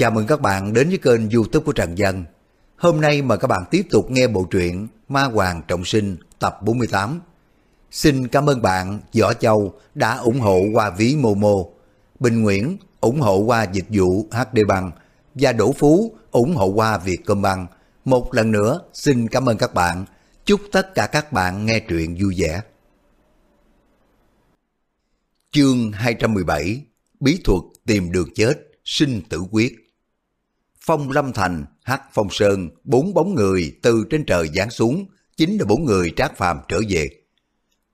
Chào mừng các bạn đến với kênh youtube của Trần Dân. Hôm nay mời các bạn tiếp tục nghe bộ truyện Ma Hoàng Trọng Sinh tập 48. Xin cảm ơn bạn Võ Châu đã ủng hộ qua ví Momo, Bình Nguyễn ủng hộ qua dịch vụ HD bằng và Đỗ Phú ủng hộ qua việt công bằng Một lần nữa xin cảm ơn các bạn. Chúc tất cả các bạn nghe truyện vui vẻ. Chương 217 Bí thuật tìm đường chết, sinh tử quyết Phong Lâm Thành, Hắc Phong Sơn, bốn bóng người từ trên trời giáng xuống, chính là bốn người trác phàm trở về.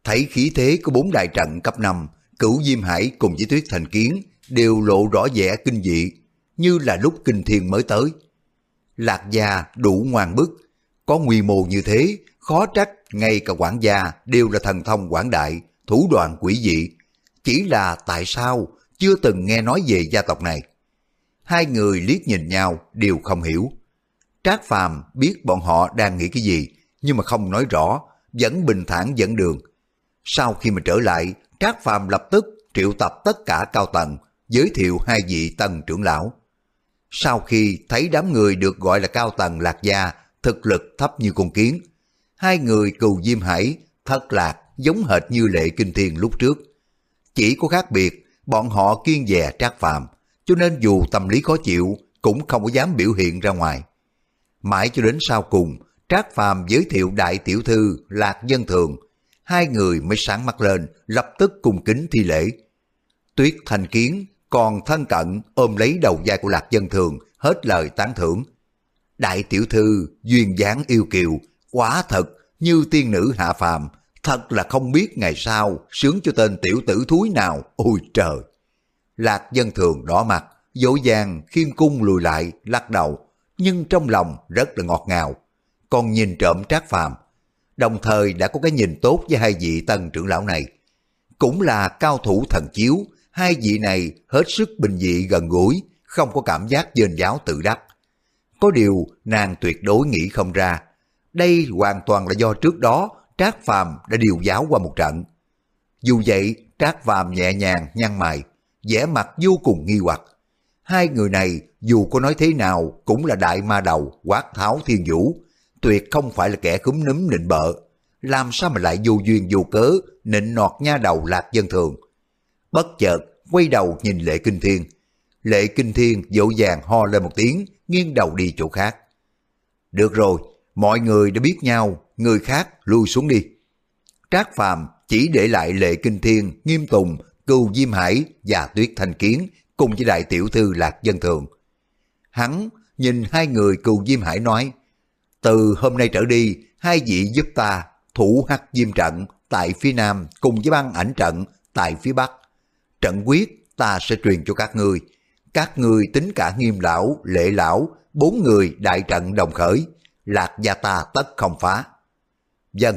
Thấy khí thế của bốn đại trận cấp 5, cửu Diêm Hải cùng với Tuyết Thành Kiến đều lộ rõ vẻ kinh dị, như là lúc kinh thiên mới tới. Lạc gia đủ ngoan bức, có quy mô như thế, khó trách ngay cả quản gia đều là thần thông quảng đại, thủ đoạn quỷ dị. Chỉ là tại sao chưa từng nghe nói về gia tộc này? Hai người liếc nhìn nhau đều không hiểu. Trác Phàm biết bọn họ đang nghĩ cái gì, nhưng mà không nói rõ, vẫn bình thản dẫn đường. Sau khi mà trở lại, Trác Phàm lập tức triệu tập tất cả cao tầng, giới thiệu hai vị tân trưởng lão. Sau khi thấy đám người được gọi là cao tầng lạc gia, thực lực thấp như con kiến, hai người cừu Diêm Hải, thất lạc giống hệt như lệ kinh thiên lúc trước. Chỉ có khác biệt, bọn họ kiên dè trác phàm, cho nên dù tâm lý khó chịu cũng không có dám biểu hiện ra ngoài. Mãi cho đến sau cùng, Trác Phàm giới thiệu đại tiểu thư Lạc Dân Thường, hai người mới sáng mắt lên, lập tức cùng kính thi lễ. Tuyết Thành Kiến còn thân cận ôm lấy đầu vai của Lạc Dân Thường, hết lời tán thưởng. Đại tiểu thư duyên dáng yêu kiều, quá thật như tiên nữ hạ phàm, thật là không biết ngày sau sướng cho tên tiểu tử thúi nào, ôi trời. Lạc dân thường đỏ mặt, dỗ dàng khiêm cung lùi lại, lắc đầu, nhưng trong lòng rất là ngọt ngào. Còn nhìn trộm trác phàm, đồng thời đã có cái nhìn tốt với hai vị tân trưởng lão này. Cũng là cao thủ thần chiếu, hai vị này hết sức bình dị gần gũi, không có cảm giác dên giáo tự đắc. Có điều nàng tuyệt đối nghĩ không ra, đây hoàn toàn là do trước đó Trác Phàm đã điều giáo qua một trận. Dù vậy, Trác Phàm nhẹ nhàng nhăn mày, vẻ mặt vô cùng nghi hoặc. Hai người này dù có nói thế nào cũng là đại ma đầu quát tháo thiên vũ, tuyệt không phải là kẻ cúm núm nịnh bợ. Làm sao mà lại vô duyên vô cớ nịnh nọt nha đầu lạc dân thường. Bất chợt quay đầu nhìn Lệ Kinh Thiên. Lệ Kinh Thiên dỗ dàng ho lên một tiếng, nghiêng đầu đi chỗ khác. Được rồi, mọi người đã biết nhau, người khác lui xuống đi. Trác Phàm chỉ để lại Lệ Kinh Thiên, Nghiêm Tùng Cưu Diêm Hải và Tuyết Thanh Kiến cùng với đại tiểu thư Lạc Dân Thường. Hắn nhìn hai người Cưu Diêm Hải nói, từ hôm nay trở đi, hai vị giúp ta thủ hắc diêm trận tại phía nam cùng với băng ảnh trận tại phía bắc. Trận quyết ta sẽ truyền cho các ngươi. Các ngươi tính cả nghiêm lão, lệ lão, bốn người đại trận đồng khởi, lạc gia ta tất không phá. Vâng. Dân,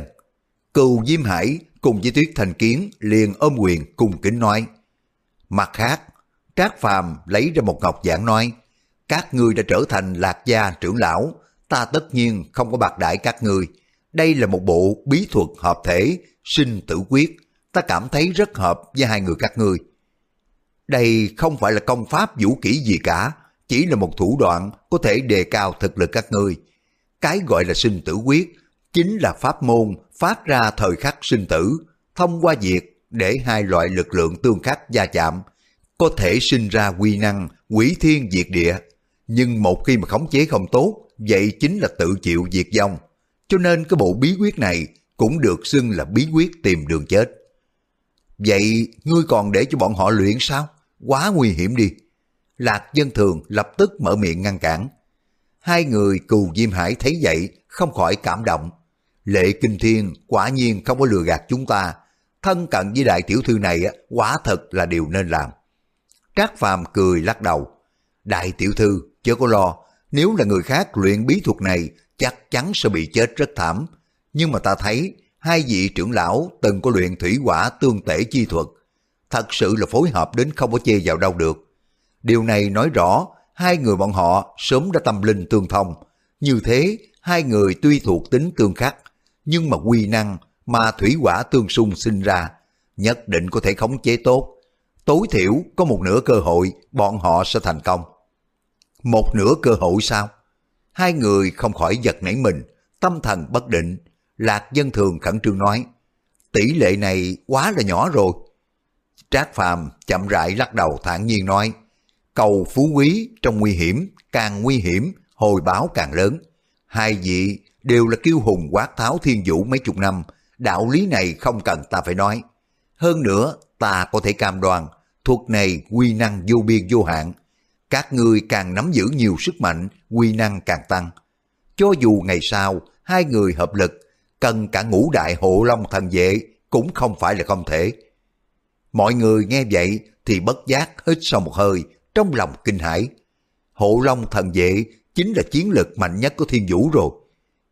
cừu Diêm Hải cùng với Tuyết Thành Kiến liền ôm quyền cùng kính nói. Mặt khác, Trác Phàm lấy ra một ngọc giảng nói, các ngươi đã trở thành lạc gia trưởng lão, ta tất nhiên không có bạc đại các ngươi. Đây là một bộ bí thuật hợp thể, sinh tử quyết, ta cảm thấy rất hợp với hai người các ngươi. Đây không phải là công pháp vũ kỹ gì cả, chỉ là một thủ đoạn có thể đề cao thực lực các ngươi. Cái gọi là sinh tử quyết chính là pháp môn phát ra thời khắc sinh tử, thông qua việc để hai loại lực lượng tương khắc gia chạm, có thể sinh ra quy năng quỷ thiên diệt địa. Nhưng một khi mà khống chế không tốt, vậy chính là tự chịu diệt vong. Cho nên cái bộ bí quyết này cũng được xưng là bí quyết tìm đường chết. Vậy ngươi còn để cho bọn họ luyện sao? Quá nguy hiểm đi. Lạc dân thường lập tức mở miệng ngăn cản. Hai người cù Diêm Hải thấy vậy không khỏi cảm động. Lệ Kinh Thiên quả nhiên không có lừa gạt chúng ta. Thân cận với đại tiểu thư này quả thật là điều nên làm. Trác Phàm cười lắc đầu. Đại tiểu thư, chớ có lo. Nếu là người khác luyện bí thuật này, chắc chắn sẽ bị chết rất thảm. Nhưng mà ta thấy, hai vị trưởng lão từng có luyện thủy quả tương tể chi thuật. Thật sự là phối hợp đến không có chê vào đâu được. Điều này nói rõ, hai người bọn họ sớm đã tâm linh tương thông. Như thế, hai người tuy thuộc tính tương khắc, nhưng mà quy năng mà thủy quả tương xung sinh ra, nhất định có thể khống chế tốt. Tối thiểu có một nửa cơ hội bọn họ sẽ thành công. Một nửa cơ hội sao? Hai người không khỏi giật nảy mình, tâm thần bất định. Lạc dân thường khẩn trương nói, tỷ lệ này quá là nhỏ rồi. Trác Phàm chậm rãi lắc đầu thản nhiên nói, cầu phú quý trong nguy hiểm, càng nguy hiểm, hồi báo càng lớn. Hai vị đều là kiêu hùng quát tháo thiên vũ mấy chục năm, đạo lý này không cần ta phải nói. Hơn nữa, ta có thể cam đoan, thuật này quy năng vô biên vô hạn. Các ngươi càng nắm giữ nhiều sức mạnh, quy năng càng tăng. Cho dù ngày sau, hai người hợp lực, cần cả ngũ đại hộ long thần vệ cũng không phải là không thể. Mọi người nghe vậy thì bất giác hít sâu một hơi, trong lòng kinh hãi. Hộ long thần vệ chính là chiến lực mạnh nhất của thiên vũ rồi.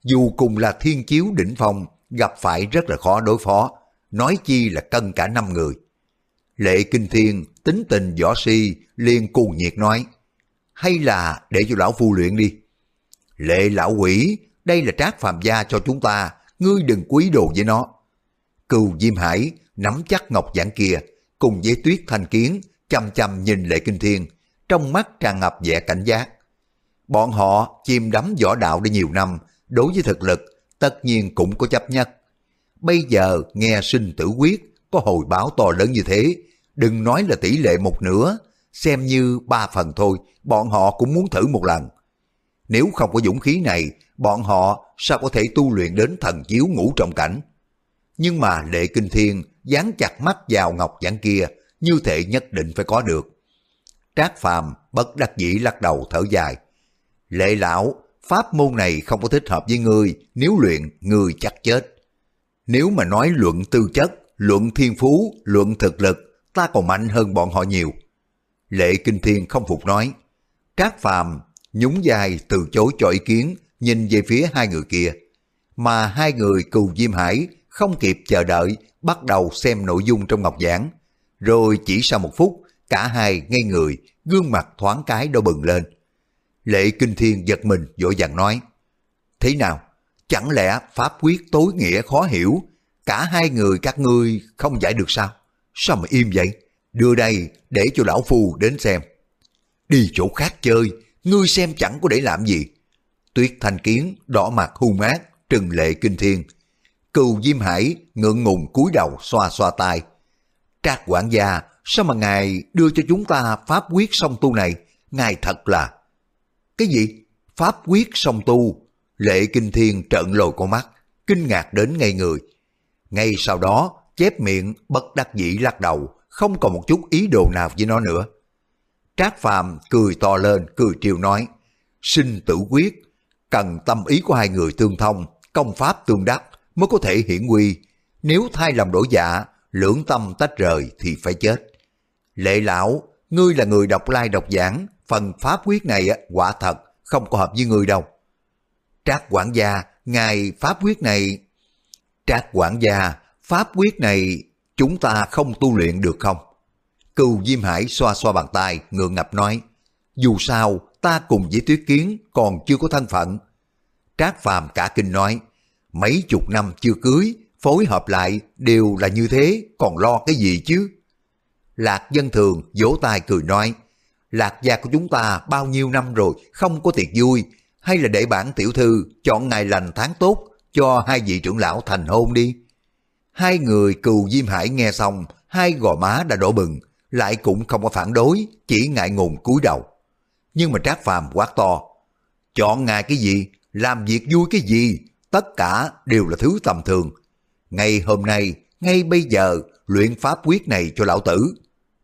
Dù cùng là thiên chiếu đỉnh phong, gặp phải rất là khó đối phó, nói chi là cân cả năm người. Lệ Kinh Thiên tính tình võ si liền cuồng nhiệt nói, hay là để cho lão phu luyện đi. Lệ lão quỷ, đây là trác phàm gia cho chúng ta, ngươi đừng quý đồ với nó. Cừu Diêm Hải nắm chắc ngọc giảng kia, cùng với tuyết thanh kiến, chăm chăm nhìn Lệ Kinh Thiên, trong mắt tràn ngập vẻ cảnh giác. Bọn họ chìm đắm võ đạo đã nhiều năm, đối với thực lực, tất nhiên cũng có chấp nhất. Bây giờ nghe sinh tử quyết, có hồi báo to lớn như thế, đừng nói là tỷ lệ một nửa, xem như ba phần thôi, bọn họ cũng muốn thử một lần. Nếu không có dũng khí này, bọn họ sao có thể tu luyện đến thần chiếu ngũ trọng cảnh. Nhưng mà lệ kinh thiên dán chặt mắt vào ngọc giảng kia, như thể nhất định phải có được. Trác phàm bất đắc dĩ lắc đầu thở dài. Lệ lão, pháp môn này không có thích hợp với ngươi, nếu luyện, ngươi chắc chết. Nếu mà nói luận tư chất, luận thiên phú, luận thực lực, ta còn mạnh hơn bọn họ nhiều. Lệ Kinh Thiên không phục nói. Trác Phàm nhún dài từ chối cho ý kiến, nhìn về phía hai người kia. Mà hai người cừu Diêm Hải không kịp chờ đợi, bắt đầu xem nội dung trong ngọc giảng. Rồi chỉ sau một phút, cả hai ngây người, gương mặt thoáng cái đỏ bừng lên. Lệ Kinh Thiên giật mình vội vàng nói. Thế nào? Chẳng lẽ pháp quyết tối nghĩa khó hiểu, cả hai người các ngươi không giải được sao? Sao mà im vậy? Đưa đây để cho lão phu đến xem. Đi chỗ khác chơi, ngươi xem chẳng có để làm gì. Tuyết thanh kiến, đỏ mặt hung ác, trừng lệ kinh thiên. Cừu Diêm Hải ngượng ngùng cúi đầu xoa xoa tay Trác quản gia, sao mà ngài đưa cho chúng ta pháp quyết song tu này? Ngài thật là... Cái gì? Pháp quyết song tu? Lệ Kinh Thiên trợn lồi con mắt, kinh ngạc đến ngay người. Ngay sau đó, chép miệng bất đắc dĩ lắc đầu, không còn một chút ý đồ nào với nó nữa. Trác Phàm cười to lên, cười triều nói, sinh tử quyết, cần tâm ý của hai người tương thông, công pháp tương đắc mới có thể hiển quy. Nếu thay lòng đổi dạ, lưỡng tâm tách rời thì phải chết. Lệ lão, ngươi là người đọc lai đọc giảng, phần pháp quyết này quả thật không có hợp với người đâu. Trác quản gia, ngài pháp quyết này... Trác quản gia, pháp quyết này chúng ta không tu luyện được không? Cừu Diêm Hải xoa xoa bàn tay, ngượng ngập nói, dù sao ta cùng với Tuyết Kiến còn chưa có thân phận. Trác Phàm cả kinh nói, mấy chục năm chưa cưới, phối hợp lại đều là như thế, còn lo cái gì chứ? Lạc dân thường vỗ tay cười nói, Lạc gia của chúng ta bao nhiêu năm rồi không có tiệc vui, hay là để bản tiểu thư chọn ngày lành tháng tốt cho hai vị trưởng lão thành hôn đi. Hai người cừu Diêm Hải nghe xong, hai gò má đã đổ bừng, lại cũng không có phản đối, chỉ ngại ngùng cúi đầu. Nhưng mà Trác Phàm quát to, chọn ngày cái gì, làm việc vui cái gì, tất cả đều là thứ tầm thường. Ngay hôm nay, ngay bây giờ, luyện pháp quyết này cho lão tử.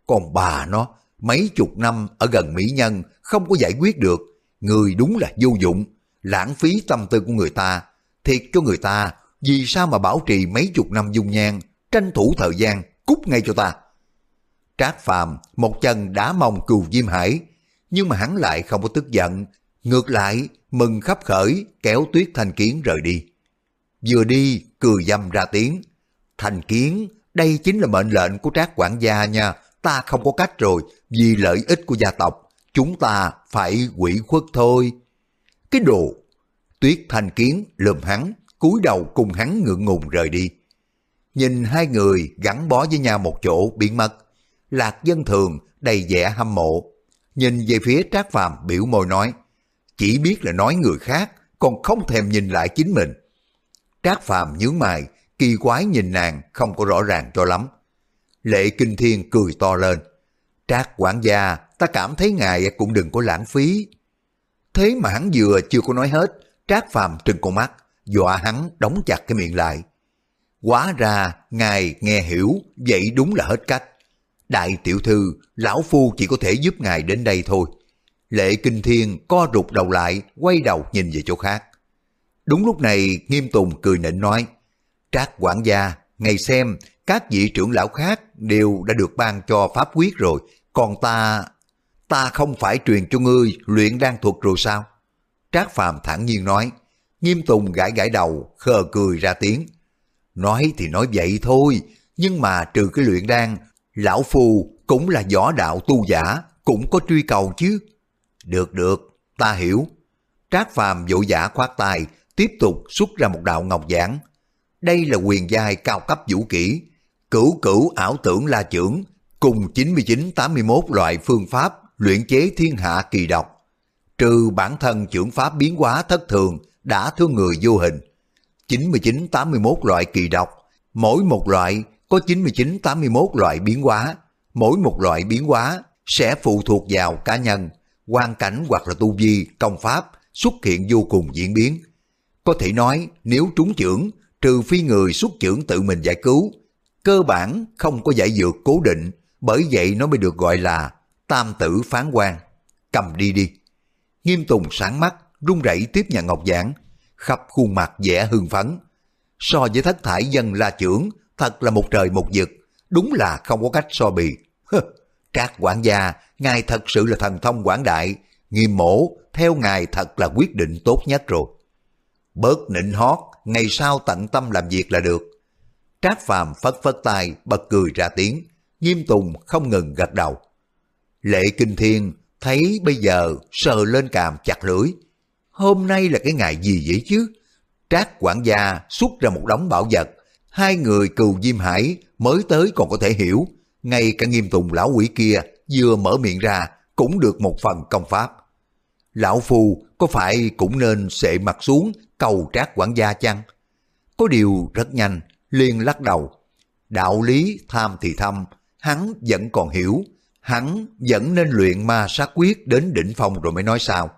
Còn bà nó, mấy chục năm ở gần mỹ nhân, không có giải quyết được. Người đúng là vô dụng, lãng phí tâm tư của người ta, thiệt cho người ta, vì sao mà bảo trì mấy chục năm dung nhan, tranh thủ thời gian, cút ngay cho ta. Trác Phàm một chân đá mông cừu Diêm Hải, nhưng mà hắn lại không có tức giận, ngược lại mừng khắp khởi kéo Tuyết Thanh Kiến rời đi. Vừa đi cười dâm ra tiếng, Thanh Kiến, đây chính là mệnh lệnh của Trác quản gia nha, ta không có cách rồi, vì lợi ích của gia tộc, chúng ta phải quỷ khuất thôi. Cái đồ! Tuyết Thanh Kiến lườm hắn, cúi đầu cùng hắn ngượng ngùng rời đi. Nhìn hai người gắn bó với nhau một chỗ biến mất, Lạc Dân Thường đầy vẻ hâm mộ. nhìn về phía Trác Phàm biểu môi nói, chỉ biết là nói người khác, còn không thèm nhìn lại chính mình. Trác Phàm nhướng mày, kỳ quái nhìn nàng không có rõ ràng cho lắm. Lệ Kinh Thiên cười to lên. Trác quản gia, ta cảm thấy ngài cũng đừng có lãng phí. Thế mà hắn vừa chưa có nói hết, Trác Phàm trừng con mắt, dọa hắn đóng chặt cái miệng lại. Quá ra, ngài nghe hiểu, vậy đúng là hết cách. Đại tiểu thư, lão phu chỉ có thể giúp ngài đến đây thôi. Lệ Kinh Thiên co rụt đầu lại, quay đầu nhìn về chỗ khác. Đúng lúc này, Nghiêm Tùng cười nịnh nói, Trác quản gia, ngày xem, các vị trưởng lão khác đều đã được ban cho pháp quyết rồi, còn ta... Ta không phải truyền cho ngươi luyện đan thuật rồi sao? Trác Phàm thản nhiên nói, Nghiêm Tùng gãi gãi đầu, khờ cười ra tiếng. Nói thì nói vậy thôi, nhưng mà trừ cái luyện đan, lão phù cũng là võ đạo tu giả, cũng có truy cầu chứ. Được được, ta hiểu. Trác Phàm vội giả khoát tay, tiếp tục xuất ra một đạo ngọc giảng. Đây là quyền giai cao cấp vũ kỹ, cửu cửu ảo tưởng la trưởng, cùng 99-81 loại phương pháp luyện chế thiên hạ kỳ độc. Trừ bản thân trưởng pháp biến hóa thất thường đã thương người vô hình. 99-81 loại kỳ độc, mỗi một loại có 99-81 loại biến hóa, mỗi một loại biến hóa sẽ phụ thuộc vào cá nhân, hoàn cảnh hoặc là tu vi, công pháp xuất hiện vô cùng diễn biến. Có thể nói nếu trúng trưởng, trừ phi người xuất trưởng tự mình giải cứu, cơ bản không có giải dược cố định, bởi vậy nó mới được gọi là tam tử phán quan. Cầm đi đi. Nghiêm Tùng sáng mắt, run rẩy tiếp nhận ngọc giảng, khắp khuôn mặt vẻ hưng phấn. So với thất thải dân la trưởng, thật là một trời một vực, đúng là không có cách so bì. Trác quản gia, ngài thật sự là thần thông quảng đại, nghiêm mổ, theo ngài thật là quyết định tốt nhất rồi. Bớt nịnh hót, ngày sau tận tâm làm việc là được. Trác phàm phất phất tay, bật cười ra tiếng, nghiêm tùng không ngừng gật đầu. Lệ Kinh Thiên thấy bây giờ sờ lên càm chặt lưỡi. Hôm nay là cái ngày gì vậy chứ? Trác quản gia xuất ra một đống bảo vật. Hai người cừu Diêm Hải mới tới còn có thể hiểu. Ngay cả nghiêm tùng lão quỷ kia vừa mở miệng ra cũng được một phần công pháp. Lão Phu có phải cũng nên sệ mặt xuống cầu trác quản gia chăng? Có điều rất nhanh, liền lắc đầu. Đạo lý tham thì thâm, hắn vẫn còn hiểu, hắn vẫn nên luyện ma sát quyết đến đỉnh phong rồi mới nói sao.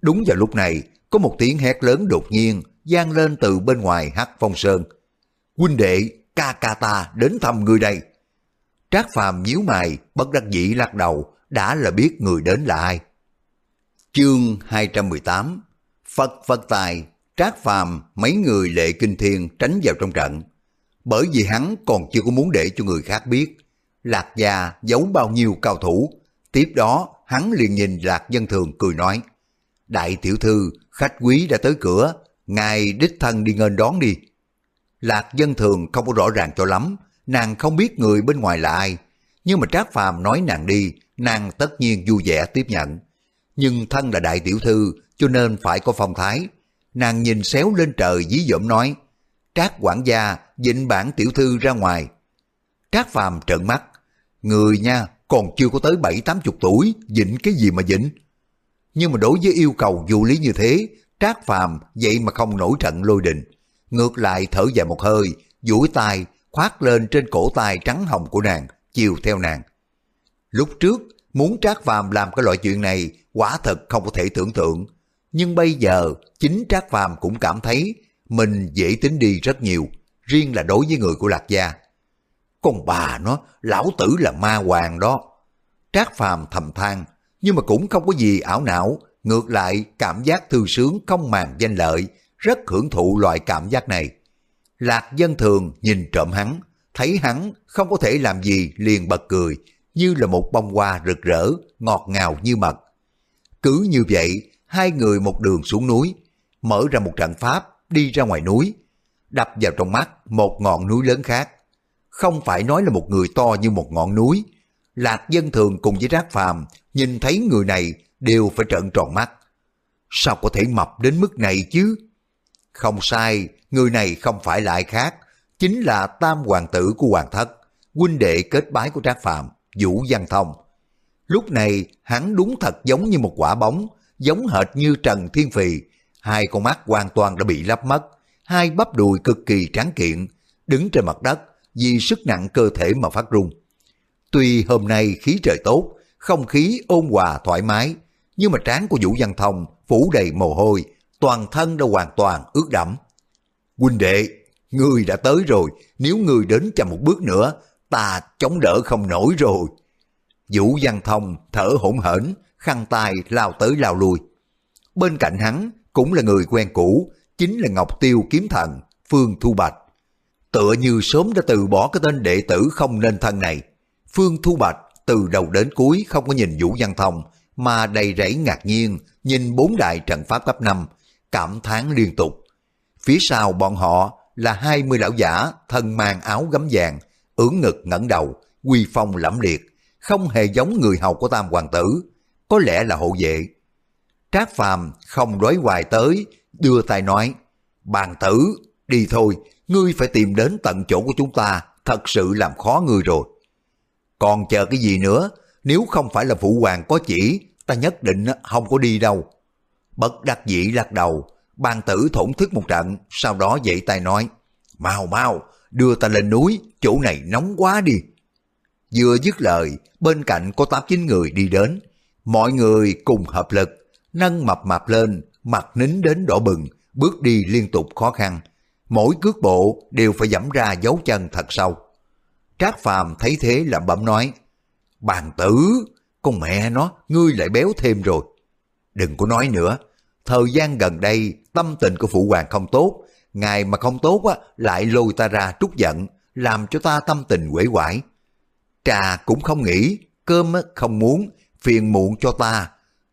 Đúng vào lúc này, có một tiếng hét lớn đột nhiên vang lên từ bên ngoài hắc phong sơn. Huynh đệ, ca ca ta đến thăm người đây. Trác phàm nhíu mày, bất đắc dĩ lắc đầu, đã là biết người đến là ai. Chương 218 Phật Phật Tài, Trác Phàm mấy người lệ kinh thiên tránh vào trong trận. Bởi vì hắn còn chưa có muốn để cho người khác biết. Lạc gia giấu bao nhiêu cao thủ. Tiếp đó hắn liền nhìn Lạc Dân Thường cười nói. Đại tiểu thư, khách quý đã tới cửa, ngài đích thân đi ngân đón đi. Lạc Dân Thường không có rõ ràng cho lắm, nàng không biết người bên ngoài là ai. Nhưng mà Trác Phàm nói nàng đi, nàng tất nhiên vui vẻ tiếp nhận. Nhưng thân là đại tiểu thư, cho nên phải có phong thái. Nàng nhìn xéo lên trời dí dỏm nói, Trác quản gia dịnh bản tiểu thư ra ngoài. Trác Phàm trợn mắt, người nha còn chưa có tới bảy tám chục tuổi, dịnh cái gì mà dịnh. Nhưng mà đối với yêu cầu vô lý như thế, Trác Phàm vậy mà không nổi trận lôi đình. Ngược lại thở dài một hơi, duỗi tay khoát lên trên cổ tay trắng hồng của nàng, chiều theo nàng. Lúc trước, muốn Trác Phàm làm cái loại chuyện này quả thật không có thể tưởng tượng. Nhưng bây giờ, chính Trác Phàm cũng cảm thấy mình dễ tính đi rất nhiều, riêng là đối với người của Lạc Gia. Con bà nó, lão tử là ma hoàng đó. Trác Phàm thầm than, nhưng mà cũng không có gì ảo não, ngược lại cảm giác thư sướng không màng danh lợi, rất hưởng thụ loại cảm giác này. Lạc dân thường nhìn trộm hắn, thấy hắn không có thể làm gì liền bật cười, như là một bông hoa rực rỡ, ngọt ngào như mật. Cứ như vậy, hai người một đường xuống núi, mở ra một trận pháp, đi ra ngoài núi, đập vào trong mắt một ngọn núi lớn khác. Không phải nói là một người to như một ngọn núi. Lạc dân thường cùng với rác phàm, nhìn thấy người này đều phải trợn tròn mắt. Sao có thể mập đến mức này chứ? Không sai, người này không phải lại khác, chính là tam hoàng tử của hoàng thất, huynh đệ kết bái của Trác Phàm, Vũ Văn Thông. Lúc này hắn đúng thật giống như một quả bóng, giống hệt như Trần Thiên Phì. Hai con mắt hoàn toàn đã bị lấp mất, hai bắp đùi cực kỳ tráng kiện, đứng trên mặt đất vì sức nặng cơ thể mà phát run. Tuy hôm nay khí trời tốt, không khí ôn hòa thoải mái, nhưng mà trán của Vũ Văn Thông phủ đầy mồ hôi, toàn thân đã hoàn toàn ướt đẫm. Huynh đệ, ngươi đã tới rồi, nếu ngươi đến chậm một bước nữa, ta chống đỡ không nổi rồi. Vũ Văn Thông thở hổn hển, khăn tay lao tới lao lui. Bên cạnh hắn cũng là người quen cũ, chính là Ngọc Tiêu Kiếm Thần, Phương Thu Bạch. Tựa như sớm đã từ bỏ cái tên đệ tử không nên thân này. Phương Thu Bạch từ đầu đến cuối không có nhìn Vũ Văn Thông, mà đầy rẫy ngạc nhiên nhìn bốn đại trận pháp cấp 5, cảm thán liên tục. Phía sau bọn họ là hai mươi lão giả thân mang áo gấm vàng, ưỡn ngực ngẩng đầu, quy phong lẫm liệt, không hề giống người hầu của Tam Hoàng tử, có lẽ là hộ vệ. Trác Phàm không đối hoài tới, đưa tay nói, bàn tử, đi thôi, ngươi phải tìm đến tận chỗ của chúng ta, thật sự làm khó ngươi rồi. Còn chờ cái gì nữa, nếu không phải là phụ hoàng có chỉ, ta nhất định không có đi đâu. Bất đắc dĩ lắc đầu, bàn tử thổn thức một trận, sau đó dậy tay nói, mau mau, đưa ta lên núi, chỗ này nóng quá đi. Vừa dứt lời, bên cạnh có tám chín người đi đến, mọi người cùng hợp lực, nâng mập mạp lên, mặt nín đến đỏ bừng, bước đi liên tục khó khăn. Mỗi cước bộ đều phải dẫm ra dấu chân thật sâu. Trác Phàm thấy thế lẩm bẩm nói, Bàn tử, con mẹ nó, ngươi lại béo thêm rồi. Đừng có nói nữa, thời gian gần đây tâm tình của phụ hoàng không tốt, ngài mà không tốt á lại lôi ta ra trút giận, làm cho ta tâm tình quể quải. Trà cũng không nghĩ, cơm không muốn, phiền muộn cho ta,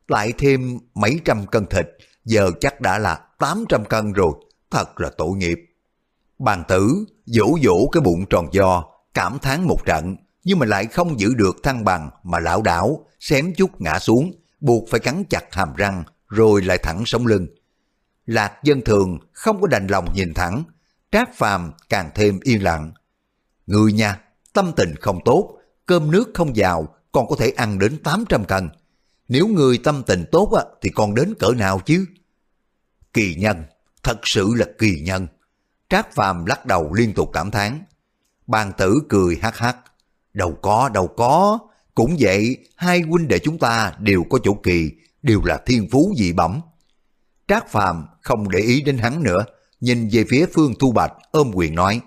lại thêm mấy trăm cân thịt, giờ chắc đã là 800 cân rồi, thật là tội nghiệp. Bàn tử vỗ vỗ cái bụng tròn do, cảm thán một trận, nhưng mà lại không giữ được thăng bằng mà lão đảo, xém chút ngã xuống, buộc phải cắn chặt hàm răng, rồi lại thẳng sống lưng. Lạc dân thường không có đành lòng nhìn thẳng, trác phàm càng thêm yên lặng. Người nha, tâm tình không tốt, cơm nước không giàu, còn có thể ăn đến 800 cân. Nếu người tâm tình tốt á, thì còn đến cỡ nào chứ? Kỳ nhân, thật sự là kỳ nhân. Trác Phàm lắc đầu liên tục cảm thán. Bàn tử cười hắc hắc. Đâu có, đâu có. Cũng vậy, hai huynh đệ chúng ta đều có chỗ kỳ, đều là thiên phú dị bẩm. Trác Phàm không để ý đến hắn nữa, nhìn về phía Phương Thu Bạch ôm quyền nói.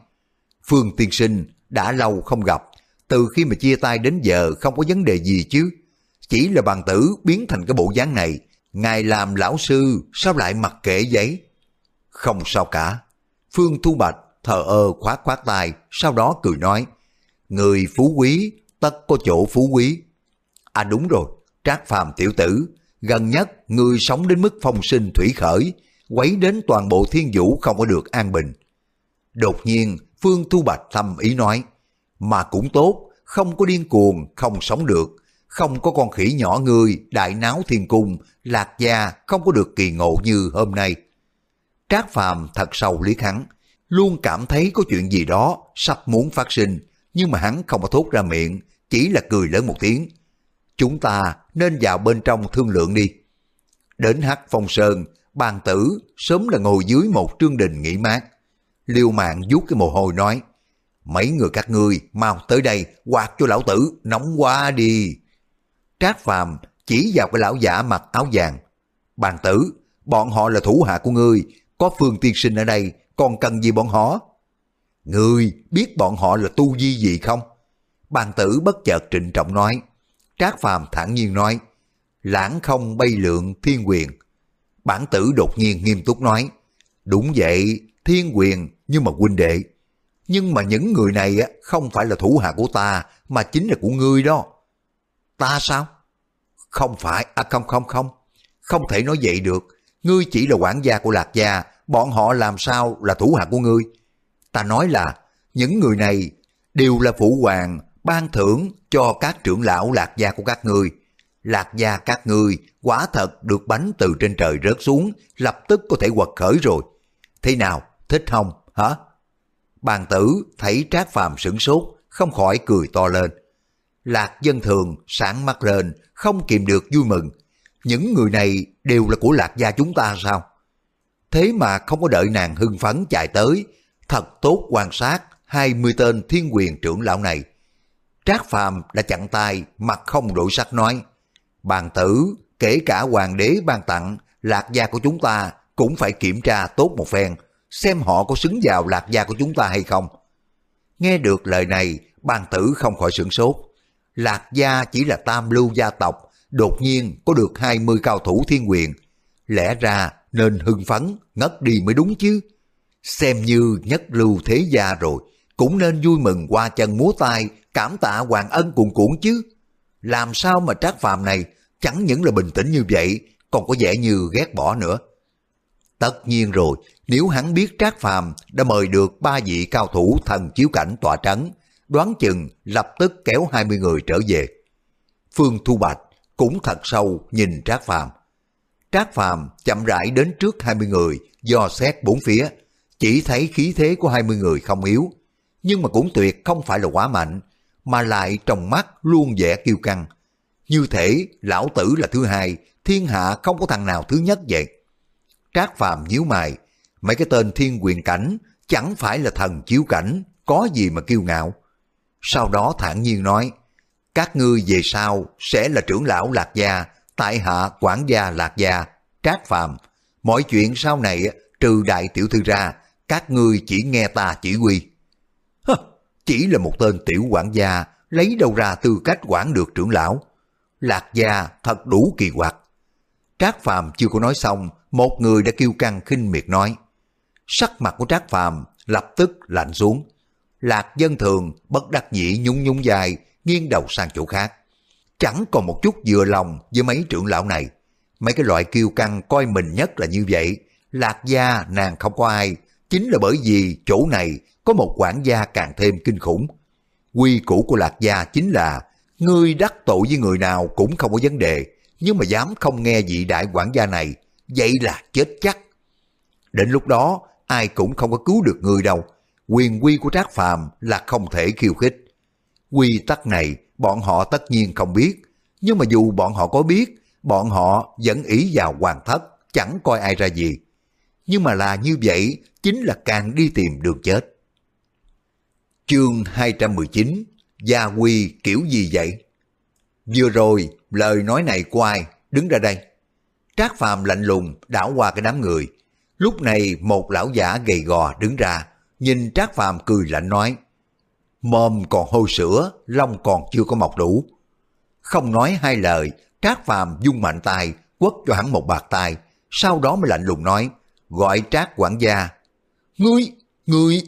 Phương tiên sinh đã lâu không gặp, từ khi mà chia tay đến giờ không có vấn đề gì chứ. Chỉ là bàn tử biến thành cái bộ dáng này, ngài làm lão sư sao lại mặc kệ giấy? Không sao cả. Phương Thu Bạch thờ ơ khoát khoát tay, sau đó cười nói, người phú quý, tất có chỗ phú quý. À đúng rồi, trác phàm tiểu tử, gần nhất người sống đến mức phong sinh thủy khởi, quấy đến toàn bộ thiên vũ không có được an bình. Đột nhiên, Phương Thu Bạch thầm ý nói, mà cũng tốt, không có điên cuồng, không sống được, không có con khỉ nhỏ người đại náo thiên cung, lạc gia không có được kỳ ngộ như hôm nay. Trác Phàm thật sâu lý hắn, luôn cảm thấy có chuyện gì đó sắp muốn phát sinh, nhưng mà hắn không có thốt ra miệng, chỉ là cười lớn một tiếng. Chúng ta nên vào bên trong thương lượng đi. Đến hắc phong sơn, bàn tử sớm là ngồi dưới một trương đình nghỉ mát. Liêu mạng vuốt cái mồ hôi nói, mấy người các ngươi mau tới đây quạt cho lão tử, nóng quá đi. Trác Phàm chỉ vào cái lão giả mặc áo vàng. Bàn tử, bọn họ là thủ hạ của ngươi, có Phương Tiên Sinh ở đây, còn cần gì bọn họ? Ngươi biết bọn họ là tu di gì không? Bàn tử bất chợt trịnh trọng nói. Trác Phàm thản nhiên nói. Lãng không bay lượng thiên quyền. Bản tử đột nhiên nghiêm túc nói. Đúng vậy, thiên quyền nhưng mà huynh đệ. Nhưng mà những người này không phải là thủ hạ của ta mà chính là của ngươi đó. Ta sao? Không phải, à không không không. Không thể nói vậy được. Ngươi chỉ là quản gia của Lạc Gia, bọn họ làm sao là thủ hạ của ngươi? Ta nói là, những người này đều là phụ hoàng ban thưởng cho các trưởng lão Lạc Gia của các ngươi. Lạc Gia các ngươi quả thật được bánh từ trên trời rớt xuống, lập tức có thể quật khởi rồi. Thế nào, thích không, hả? Bàn tử thấy Trác Phàm sửng sốt, không khỏi cười to lên. Lạc dân thường sáng mắt lên, không kìm được vui mừng. Những người này đều là của lạc gia chúng ta sao? Thế mà không có đợi nàng hưng phấn chạy tới, thật tốt quan sát 20 tên thiên quyền trưởng lão này. Trác Phàm đã chặn tay, mặt không đổi sắc nói, bàn tử, kể cả hoàng đế ban tặng, lạc gia của chúng ta cũng phải kiểm tra tốt một phen, xem họ có xứng vào lạc gia của chúng ta hay không. Nghe được lời này, bàn tử không khỏi sửng sốt. Lạc gia chỉ là tam lưu gia tộc, đột nhiên có được 20 cao thủ thiên quyền. Lẽ ra nên hưng phấn, ngất đi mới đúng chứ. Xem như nhất lưu thế gia rồi, cũng nên vui mừng qua chân múa tay, cảm tạ hoàng ân cuồn cuộn chứ. Làm sao mà trác phàm này chẳng những là bình tĩnh như vậy, còn có vẻ như ghét bỏ nữa. Tất nhiên rồi, nếu hắn biết Trác Phàm đã mời được ba vị cao thủ thần chiếu cảnh tỏa trấn, đoán chừng lập tức kéo 20 người trở về. Phương Thu Bạch cũng thật sâu nhìn Trác Phàm. Trác Phàm chậm rãi đến trước 20 người, do xét bốn phía, chỉ thấy khí thế của 20 người không yếu, nhưng mà cũng tuyệt không phải là quá mạnh, mà lại trong mắt luôn vẻ kiêu căng. Như thể lão tử là thứ hai, thiên hạ không có thằng nào thứ nhất vậy. Trác Phàm nhíu mày, mấy cái tên thiên quyền cảnh chẳng phải là thần chiếu cảnh, có gì mà kiêu ngạo. Sau đó thản nhiên nói, các ngươi về sau sẽ là trưởng lão Lạc Gia, tại hạ quản gia Lạc Gia, Trác Phàm. Mọi chuyện sau này trừ đại tiểu thư ra, các ngươi chỉ nghe ta chỉ huy. Hơ, chỉ là một tên tiểu quản gia, lấy đâu ra tư cách quản được trưởng lão. Lạc Gia thật đủ kỳ quặc. Trác Phàm chưa có nói xong, một người đã kêu căng khinh miệt nói. Sắc mặt của Trác Phàm lập tức lạnh xuống. Lạc dân thường bất đắc dĩ nhún nhún dài, nghiêng đầu sang chỗ khác. Chẳng còn một chút vừa lòng với mấy trưởng lão này. Mấy cái loại kiêu căng coi mình nhất là như vậy. Lạc gia nàng không có ai, chính là bởi vì chỗ này có một quản gia càng thêm kinh khủng. Quy củ của lạc gia chính là ngươi đắc tội với người nào cũng không có vấn đề, nhưng mà dám không nghe vị đại quản gia này, vậy là chết chắc. Đến lúc đó, ai cũng không có cứu được người đâu. Quyền quy của Trác Phàm là không thể khiêu khích. Quy tắc này, bọn họ tất nhiên không biết. Nhưng mà dù bọn họ có biết, bọn họ vẫn ý vào hoàng thất, chẳng coi ai ra gì. Nhưng mà là như vậy, chính là càng đi tìm đường chết. Chương 219 Gia quy kiểu gì vậy? Vừa rồi, lời nói này của ai? Đứng ra đây. Trác Phàm lạnh lùng đảo qua cái đám người. Lúc này một lão giả gầy gò đứng ra, nhìn Trác Phàm cười lạnh nói, mồm còn hôi sữa, lông còn chưa có mọc đủ. Không nói hai lời, Trác Phàm dung mạnh tay, quất cho hắn một bạc tay, sau đó mới lạnh lùng nói, gọi Trác quản gia. Ngươi, ngươi!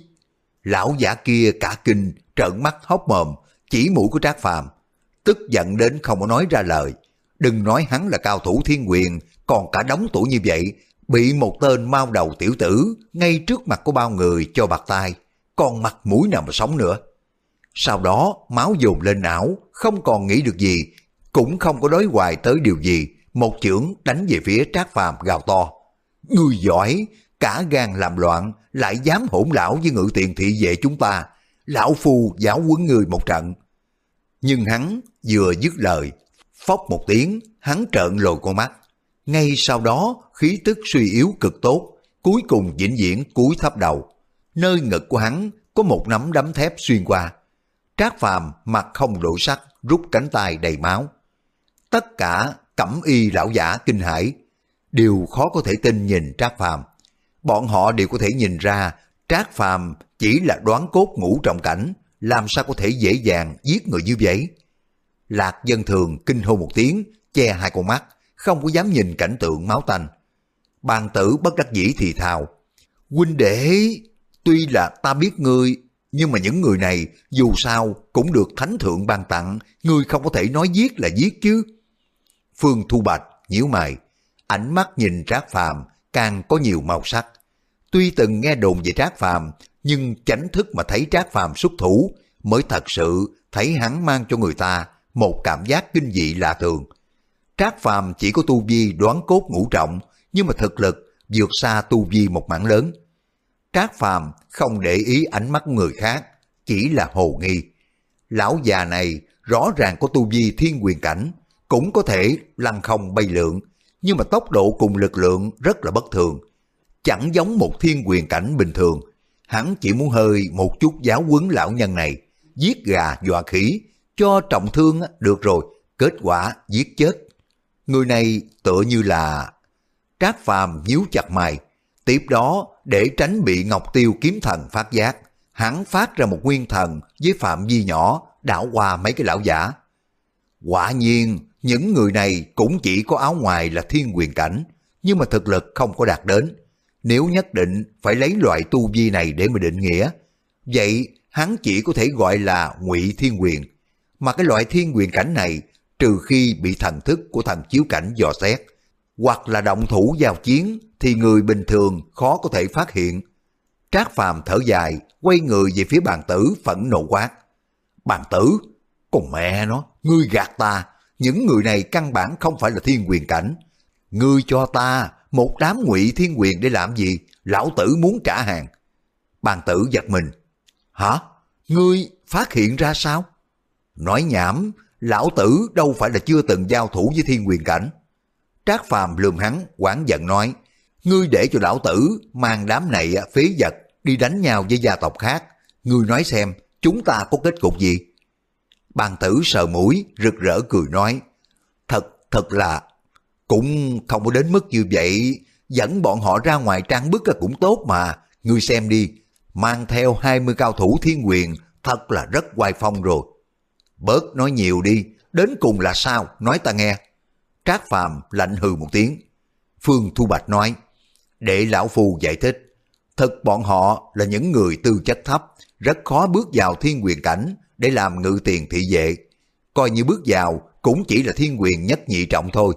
Lão giả kia cả kinh, trợn mắt hốc mồm, chỉ mũi của Trác Phàm tức giận đến không có nói ra lời. Đừng nói hắn là cao thủ thiên quyền, còn cả đống tuổi như vậy, bị một tên mau đầu tiểu tử ngay trước mặt của bao người cho bạc tai, còn mặt mũi nào mà sống nữa. Sau đó máu dồn lên não, không còn nghĩ được gì, cũng không có đối hoài tới điều gì, một chưởng đánh về phía Trác Phàm gào to. Người giỏi, cả gan làm loạn, lại dám hỗn lão với ngự tiền thị vệ chúng ta. Lão phu giáo quấn người một trận. Nhưng hắn vừa dứt lời, phốc một tiếng, hắn trợn lồi con mắt. Ngay sau đó, khí tức suy yếu cực tốt, cuối cùng vĩnh viễn cúi thấp đầu. Nơi ngực của hắn có một nắm đấm thép xuyên qua. Trác Phàm mặt không đổi sắc, rút cánh tay đầy máu. Tất cả cẩm y lão giả kinh hãi, đều khó có thể tin nhìn Trác Phàm. Bọn họ đều có thể nhìn ra Trác Phàm chỉ là đoán cốt ngủ trọng cảnh, làm sao có thể dễ dàng giết người như vậy? Lạc dân thường kinh hô một tiếng, che hai con mắt, không có dám nhìn cảnh tượng máu tanh. Bàn tử bất đắc dĩ thì thào. Huynh đệ, tuy là ta biết ngươi, nhưng mà những người này dù sao cũng được thánh thượng ban tặng, ngươi không có thể nói giết là giết chứ. Phương Thu Bạch nhíu mày, ánh mắt nhìn Trác Phàm càng có nhiều màu sắc. Tuy từng nghe đồn về Trác Phàm, nhưng chánh thức mà thấy Trác Phàm xuất thủ mới thật sự thấy hắn mang cho người ta một cảm giác kinh dị lạ thường. Trác Phàm chỉ có tu vi đoán cốt ngũ trọng, nhưng mà thực lực vượt xa tu vi một mảng lớn. Trác Phàm không để ý ánh mắt người khác, chỉ là hồ nghi. Lão già này rõ ràng có tu vi thiên quyền cảnh, cũng có thể lăn không bay lượn, nhưng mà tốc độ cùng lực lượng rất là bất thường. Chẳng giống một thiên quyền cảnh bình thường, hắn chỉ muốn hơi một chút giáo huấn lão nhân này, giết gà dọa khỉ, cho trọng thương được rồi, kết quả giết chết. Người này tựa như là... Trác Phàm nhíu chặt mày, tiếp đó để tránh bị Ngọc Tiêu kiếm thần phát giác, hắn phát ra một nguyên thần với phạm vi nhỏ đảo qua mấy cái lão giả. Quả nhiên, những người này cũng chỉ có áo ngoài là thiên quyền cảnh, nhưng mà thực lực không có đạt đến. Nếu nhất định phải lấy loại tu vi này để mà định nghĩa, vậy hắn chỉ có thể gọi là ngụy thiên quyền. Mà cái loại thiên quyền cảnh này, trừ khi bị thần thức của thần chiếu cảnh dò xét, hoặc là động thủ giao chiến, thì người bình thường khó có thể phát hiện. Trác Phàm thở dài, quay người về phía bàn tử phẫn nộ quát. Bàn tử, con mẹ nó, ngươi gạt ta, những người này căn bản không phải là thiên quyền cảnh. Ngươi cho ta một đám ngụy thiên quyền để làm gì? Lão tử muốn trả hàng. Bàn tử giật mình. Hả? Ngươi phát hiện ra sao? Nói nhảm, lão tử đâu phải là chưa từng giao thủ với thiên quyền cảnh. Trác Phàm lườm hắn, quán giận nói, ngươi để cho lão tử mang đám này phế vật đi đánh nhau với gia tộc khác. Ngươi nói xem, chúng ta có kết cục gì? Bàn tử sờ mũi, rực rỡ cười nói, thật, thật là, cũng không có đến mức như vậy, dẫn bọn họ ra ngoài trang bức cũng tốt mà, ngươi xem đi, mang theo 20 cao thủ thiên quyền, thật là rất oai phong rồi. Bớt nói nhiều đi, đến cùng là sao, nói ta nghe. Trác Phàm lạnh hừ một tiếng. Phương Thu Bạch nói, để lão phu giải thích, thật bọn họ là những người tư chất thấp, rất khó bước vào thiên quyền cảnh để làm ngự tiền thị vệ. Coi như bước vào cũng chỉ là thiên quyền nhất nhị trọng thôi.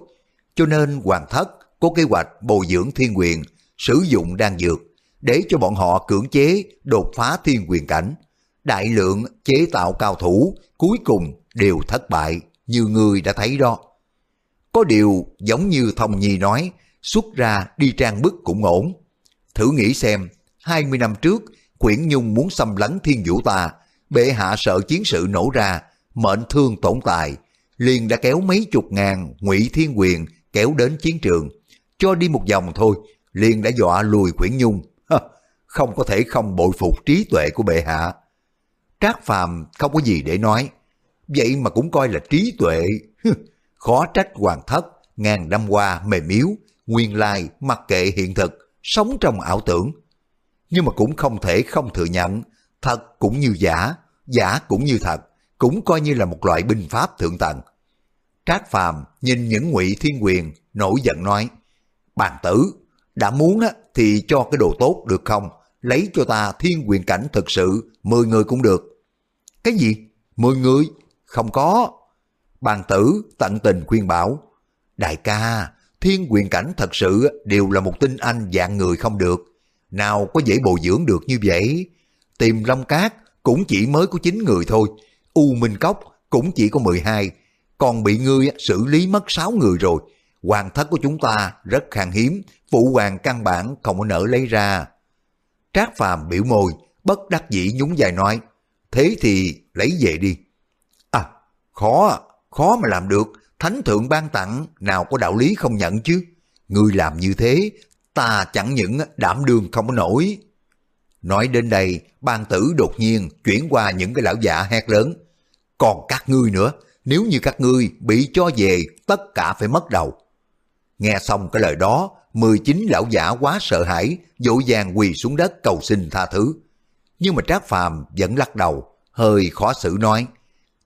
Cho nên hoàng thất có kế hoạch bồi dưỡng thiên quyền, sử dụng đan dược, để cho bọn họ cưỡng chế đột phá thiên quyền cảnh. Đại lượng chế tạo cao thủ cuối cùng đều thất bại như người đã thấy đó. Có điều giống như Thông Nhi nói, xuất ra đi trang bức cũng ổn. Thử nghĩ xem, 20 năm trước, Quyển Nhung muốn xâm lấn thiên vũ ta, bệ hạ sợ chiến sự nổ ra, mệnh thương tổn tài, liền đã kéo mấy chục ngàn ngụy thiên quyền kéo đến chiến trường. Cho đi một vòng thôi, liền đã dọa lùi Quyển Nhung. không có thể không bội phục trí tuệ của bệ hạ. Trác Phàm không có gì để nói, vậy mà cũng coi là trí tuệ. Khó trách hoàng thất, ngàn năm qua mềm yếu, nguyên lai mặc kệ hiện thực, sống trong ảo tưởng. Nhưng mà cũng không thể không thừa nhận, thật cũng như giả, giả cũng như thật, cũng coi như là một loại binh pháp thượng tầng. Trác Phàm nhìn những ngụy thiên quyền, nổi giận nói, bàn tử, đã muốn á, thì cho cái đồ tốt được không? Lấy cho ta thiên quyền cảnh thực sự, 10 người cũng được. Cái gì? 10 người? Không có. Bàn tử tận tình khuyên bảo, đại ca, thiên quyền cảnh thật sự đều là một tinh anh dạng người không được. Nào có dễ bồi dưỡng được như vậy? Tìm Long Cát cũng chỉ mới có 9 người thôi. U Minh Cốc cũng chỉ có 12. Còn bị ngươi xử lý mất 6 người rồi. Hoàng thất của chúng ta rất khan hiếm. Phụ hoàng căn bản không có nỡ lấy ra. Trác Phàm biểu môi, bất đắc dĩ nhún dài nói. Thế thì lấy về đi. À, khó à khó mà làm được, thánh thượng ban tặng, nào có đạo lý không nhận chứ. Ngươi làm như thế, ta chẳng những đảm đương không có nổi. Nói đến đây, ban tử đột nhiên chuyển qua những cái lão giả hét lớn. Còn các ngươi nữa, nếu như các ngươi bị cho về, tất cả phải mất đầu. Nghe xong cái lời đó, 19 lão giả quá sợ hãi, dỗ dàng quỳ xuống đất cầu xin tha thứ. Nhưng mà Trác Phàm vẫn lắc đầu, hơi khó xử nói.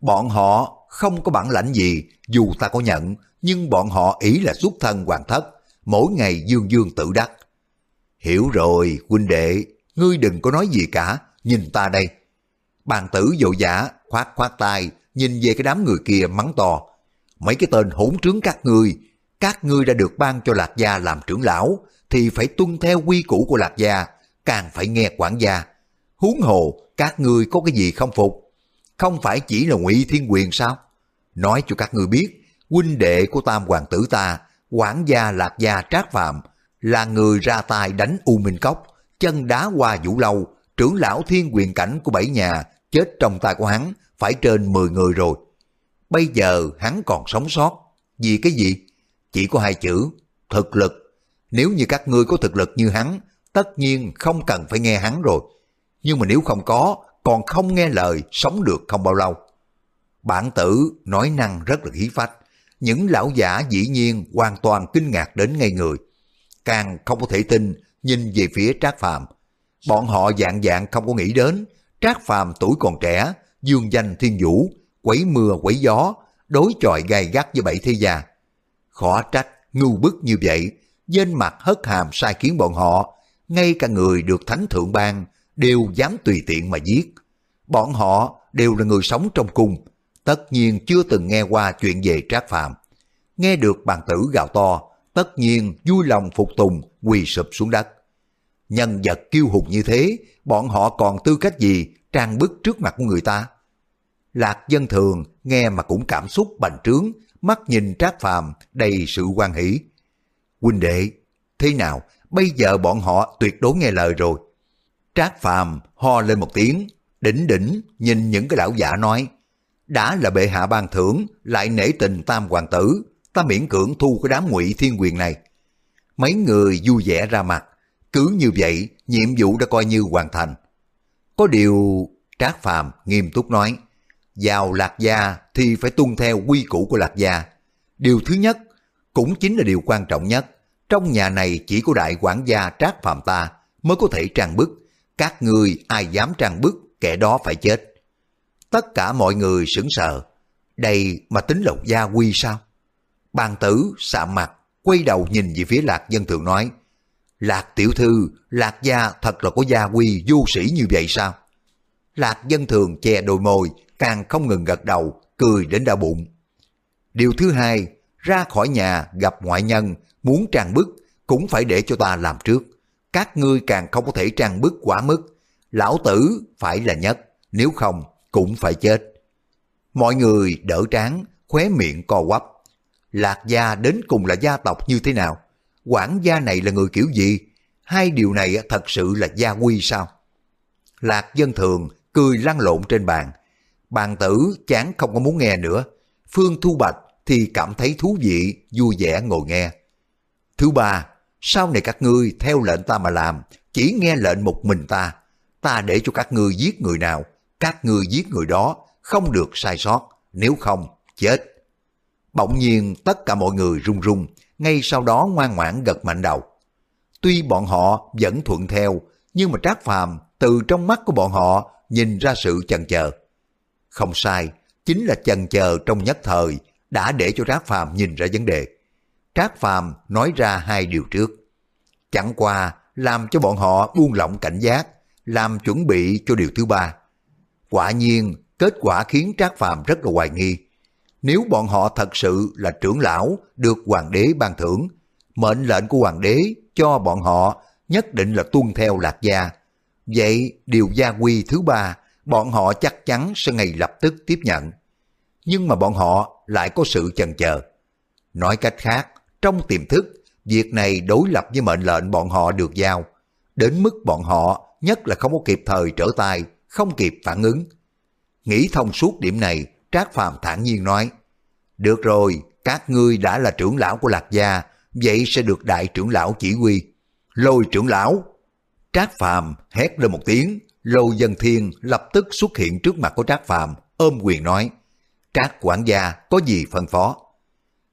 Bọn họ không có bản lãnh gì, dù ta có nhận, nhưng bọn họ ý là xuất thân hoàng thất, mỗi ngày dương dương tự đắc. Hiểu rồi, huynh đệ, ngươi đừng có nói gì cả, nhìn ta đây. Bàn tử dội giả, khoát khoát tay, nhìn về cái đám người kia mắng to. Mấy cái tên hỗn trướng các ngươi, các ngươi đã được ban cho Lạc Gia làm trưởng lão, thì phải tuân theo quy củ của Lạc Gia, càng phải nghe quản gia. Huống hồ, các ngươi có cái gì không phục, không phải chỉ là ngụy thiên quyền sao? Nói cho các người biết, huynh đệ của tam hoàng tử ta, quản gia lạc gia trác phạm, là người ra tay đánh U Minh Cốc, chân đá qua vũ lâu, trưởng lão thiên quyền cảnh của bảy nhà, chết trong tay của hắn, phải trên 10 người rồi. bây giờ hắn còn sống sót. Vì cái gì? Chỉ có hai chữ, thực lực. Nếu như các ngươi có thực lực như hắn, tất nhiên không cần phải nghe hắn rồi. Nhưng mà nếu không có, còn không nghe lời, sống được không bao lâu. Bản tử nói năng rất là khí phách. Những lão giả dĩ nhiên hoàn toàn kinh ngạc đến ngay người. Càng không có thể tin, nhìn về phía Trác Phàm Bọn họ dạng dạng không có nghĩ đến, Trác Phàm tuổi còn trẻ, dương danh thiên vũ, quấy mưa quấy gió, đối chọi gai gắt với bảy thế gia. Khó trách, ngu bức như vậy, trên mặt hất hàm sai khiến bọn họ, ngay cả người được thánh thượng ban đều dám tùy tiện mà giết. Bọn họ đều là người sống trong cung, tất nhiên chưa từng nghe qua chuyện về Trác phạm. Nghe được bàn tử gào to, tất nhiên vui lòng phục tùng quỳ sụp xuống đất. Nhân vật kiêu hùng như thế, bọn họ còn tư cách gì trang bức trước mặt của người ta? Lạc dân thường nghe mà cũng cảm xúc bành trướng, mắt nhìn Trác Phàm đầy sự quan hỷ. Huynh đệ, thế nào, bây giờ bọn họ tuyệt đối nghe lời rồi. Trác Phàm ho lên một tiếng, đỉnh đỉnh nhìn những cái lão giả nói, đã là bệ hạ ban thưởng, lại nể tình tam hoàng tử, ta miễn cưỡng thu cái đám ngụy thiên quyền này. Mấy người vui vẻ ra mặt, cứ như vậy nhiệm vụ đã coi như hoàn thành. Có điều Trác Phàm nghiêm túc nói, vào Lạc Gia thì phải tuân theo quy củ của Lạc Gia. Điều thứ nhất, cũng chính là điều quan trọng nhất, trong nhà này chỉ có đại quản gia Trác Phàm ta mới có thể trang bức, các người ai dám trang bức, kẻ đó phải chết. Tất cả mọi người sững sờ, đây mà tính lộc gia quy sao? Bàn tử xạ mặt, quay đầu nhìn về phía Lạc Dân Thường nói, Lạc tiểu thư, Lạc gia thật là có gia quy vô sĩ như vậy sao? Lạc Dân Thường che đôi môi, càng không ngừng gật đầu, cười đến đau bụng. Điều thứ hai, ra khỏi nhà gặp ngoại nhân, muốn trang bức, cũng phải để cho ta làm trước. Các ngươi càng không có thể trang bức quá mức. Lão tử phải là nhất, nếu không cũng phải chết. Mọi người đỡ tráng, khóe miệng co quắp. Lạc gia đến cùng là gia tộc như thế nào? quản gia này là người kiểu gì? Hai điều này thật sự là gia quy sao? Lạc dân thường cười lăn lộn trên bàn. Bàn tử chán không có muốn nghe nữa. Phương Thu Bạch thì cảm thấy thú vị, vui vẻ ngồi nghe. Thứ ba, sau này các ngươi theo lệnh ta mà làm, chỉ nghe lệnh một mình ta. Ta để cho các ngươi giết người nào, các ngươi giết người đó, không được sai sót, nếu không, chết. Bỗng nhiên tất cả mọi người run run, ngay sau đó ngoan ngoãn gật mạnh đầu. Tuy bọn họ vẫn thuận theo, nhưng mà Trác Phàm từ trong mắt của bọn họ nhìn ra sự chần chờ. Không sai, chính là chần chờ trong nhất thời đã để cho Trác Phàm nhìn ra vấn đề. Trác Phàm nói ra hai điều trước. Chẳng qua làm cho bọn họ buông lỏng cảnh giác, làm chuẩn bị cho điều thứ ba. Quả nhiên, kết quả khiến Trác Phàm rất là hoài nghi. Nếu bọn họ thật sự là trưởng lão được hoàng đế ban thưởng, mệnh lệnh của hoàng đế cho bọn họ nhất định là tuân theo lạc gia. Vậy điều gia quy thứ ba, bọn họ chắc chắn sẽ ngay lập tức tiếp nhận. Nhưng mà bọn họ lại có sự chần chờ. Nói cách khác, trong tiềm thức, việc này đối lập với mệnh lệnh bọn họ được giao, đến mức bọn họ nhất là không có kịp thời trở tay, không kịp phản ứng. Nghĩ thông suốt điểm này, Trác Phàm thản nhiên nói, Được rồi, các ngươi đã là trưởng lão của Lạc Gia, vậy sẽ được đại trưởng lão chỉ huy. Lôi trưởng lão! Trác Phàm hét lên một tiếng, lôi Dân Thiên lập tức xuất hiện trước mặt của Trác Phàm ôm quyền nói, Trác quản gia có gì phân phó?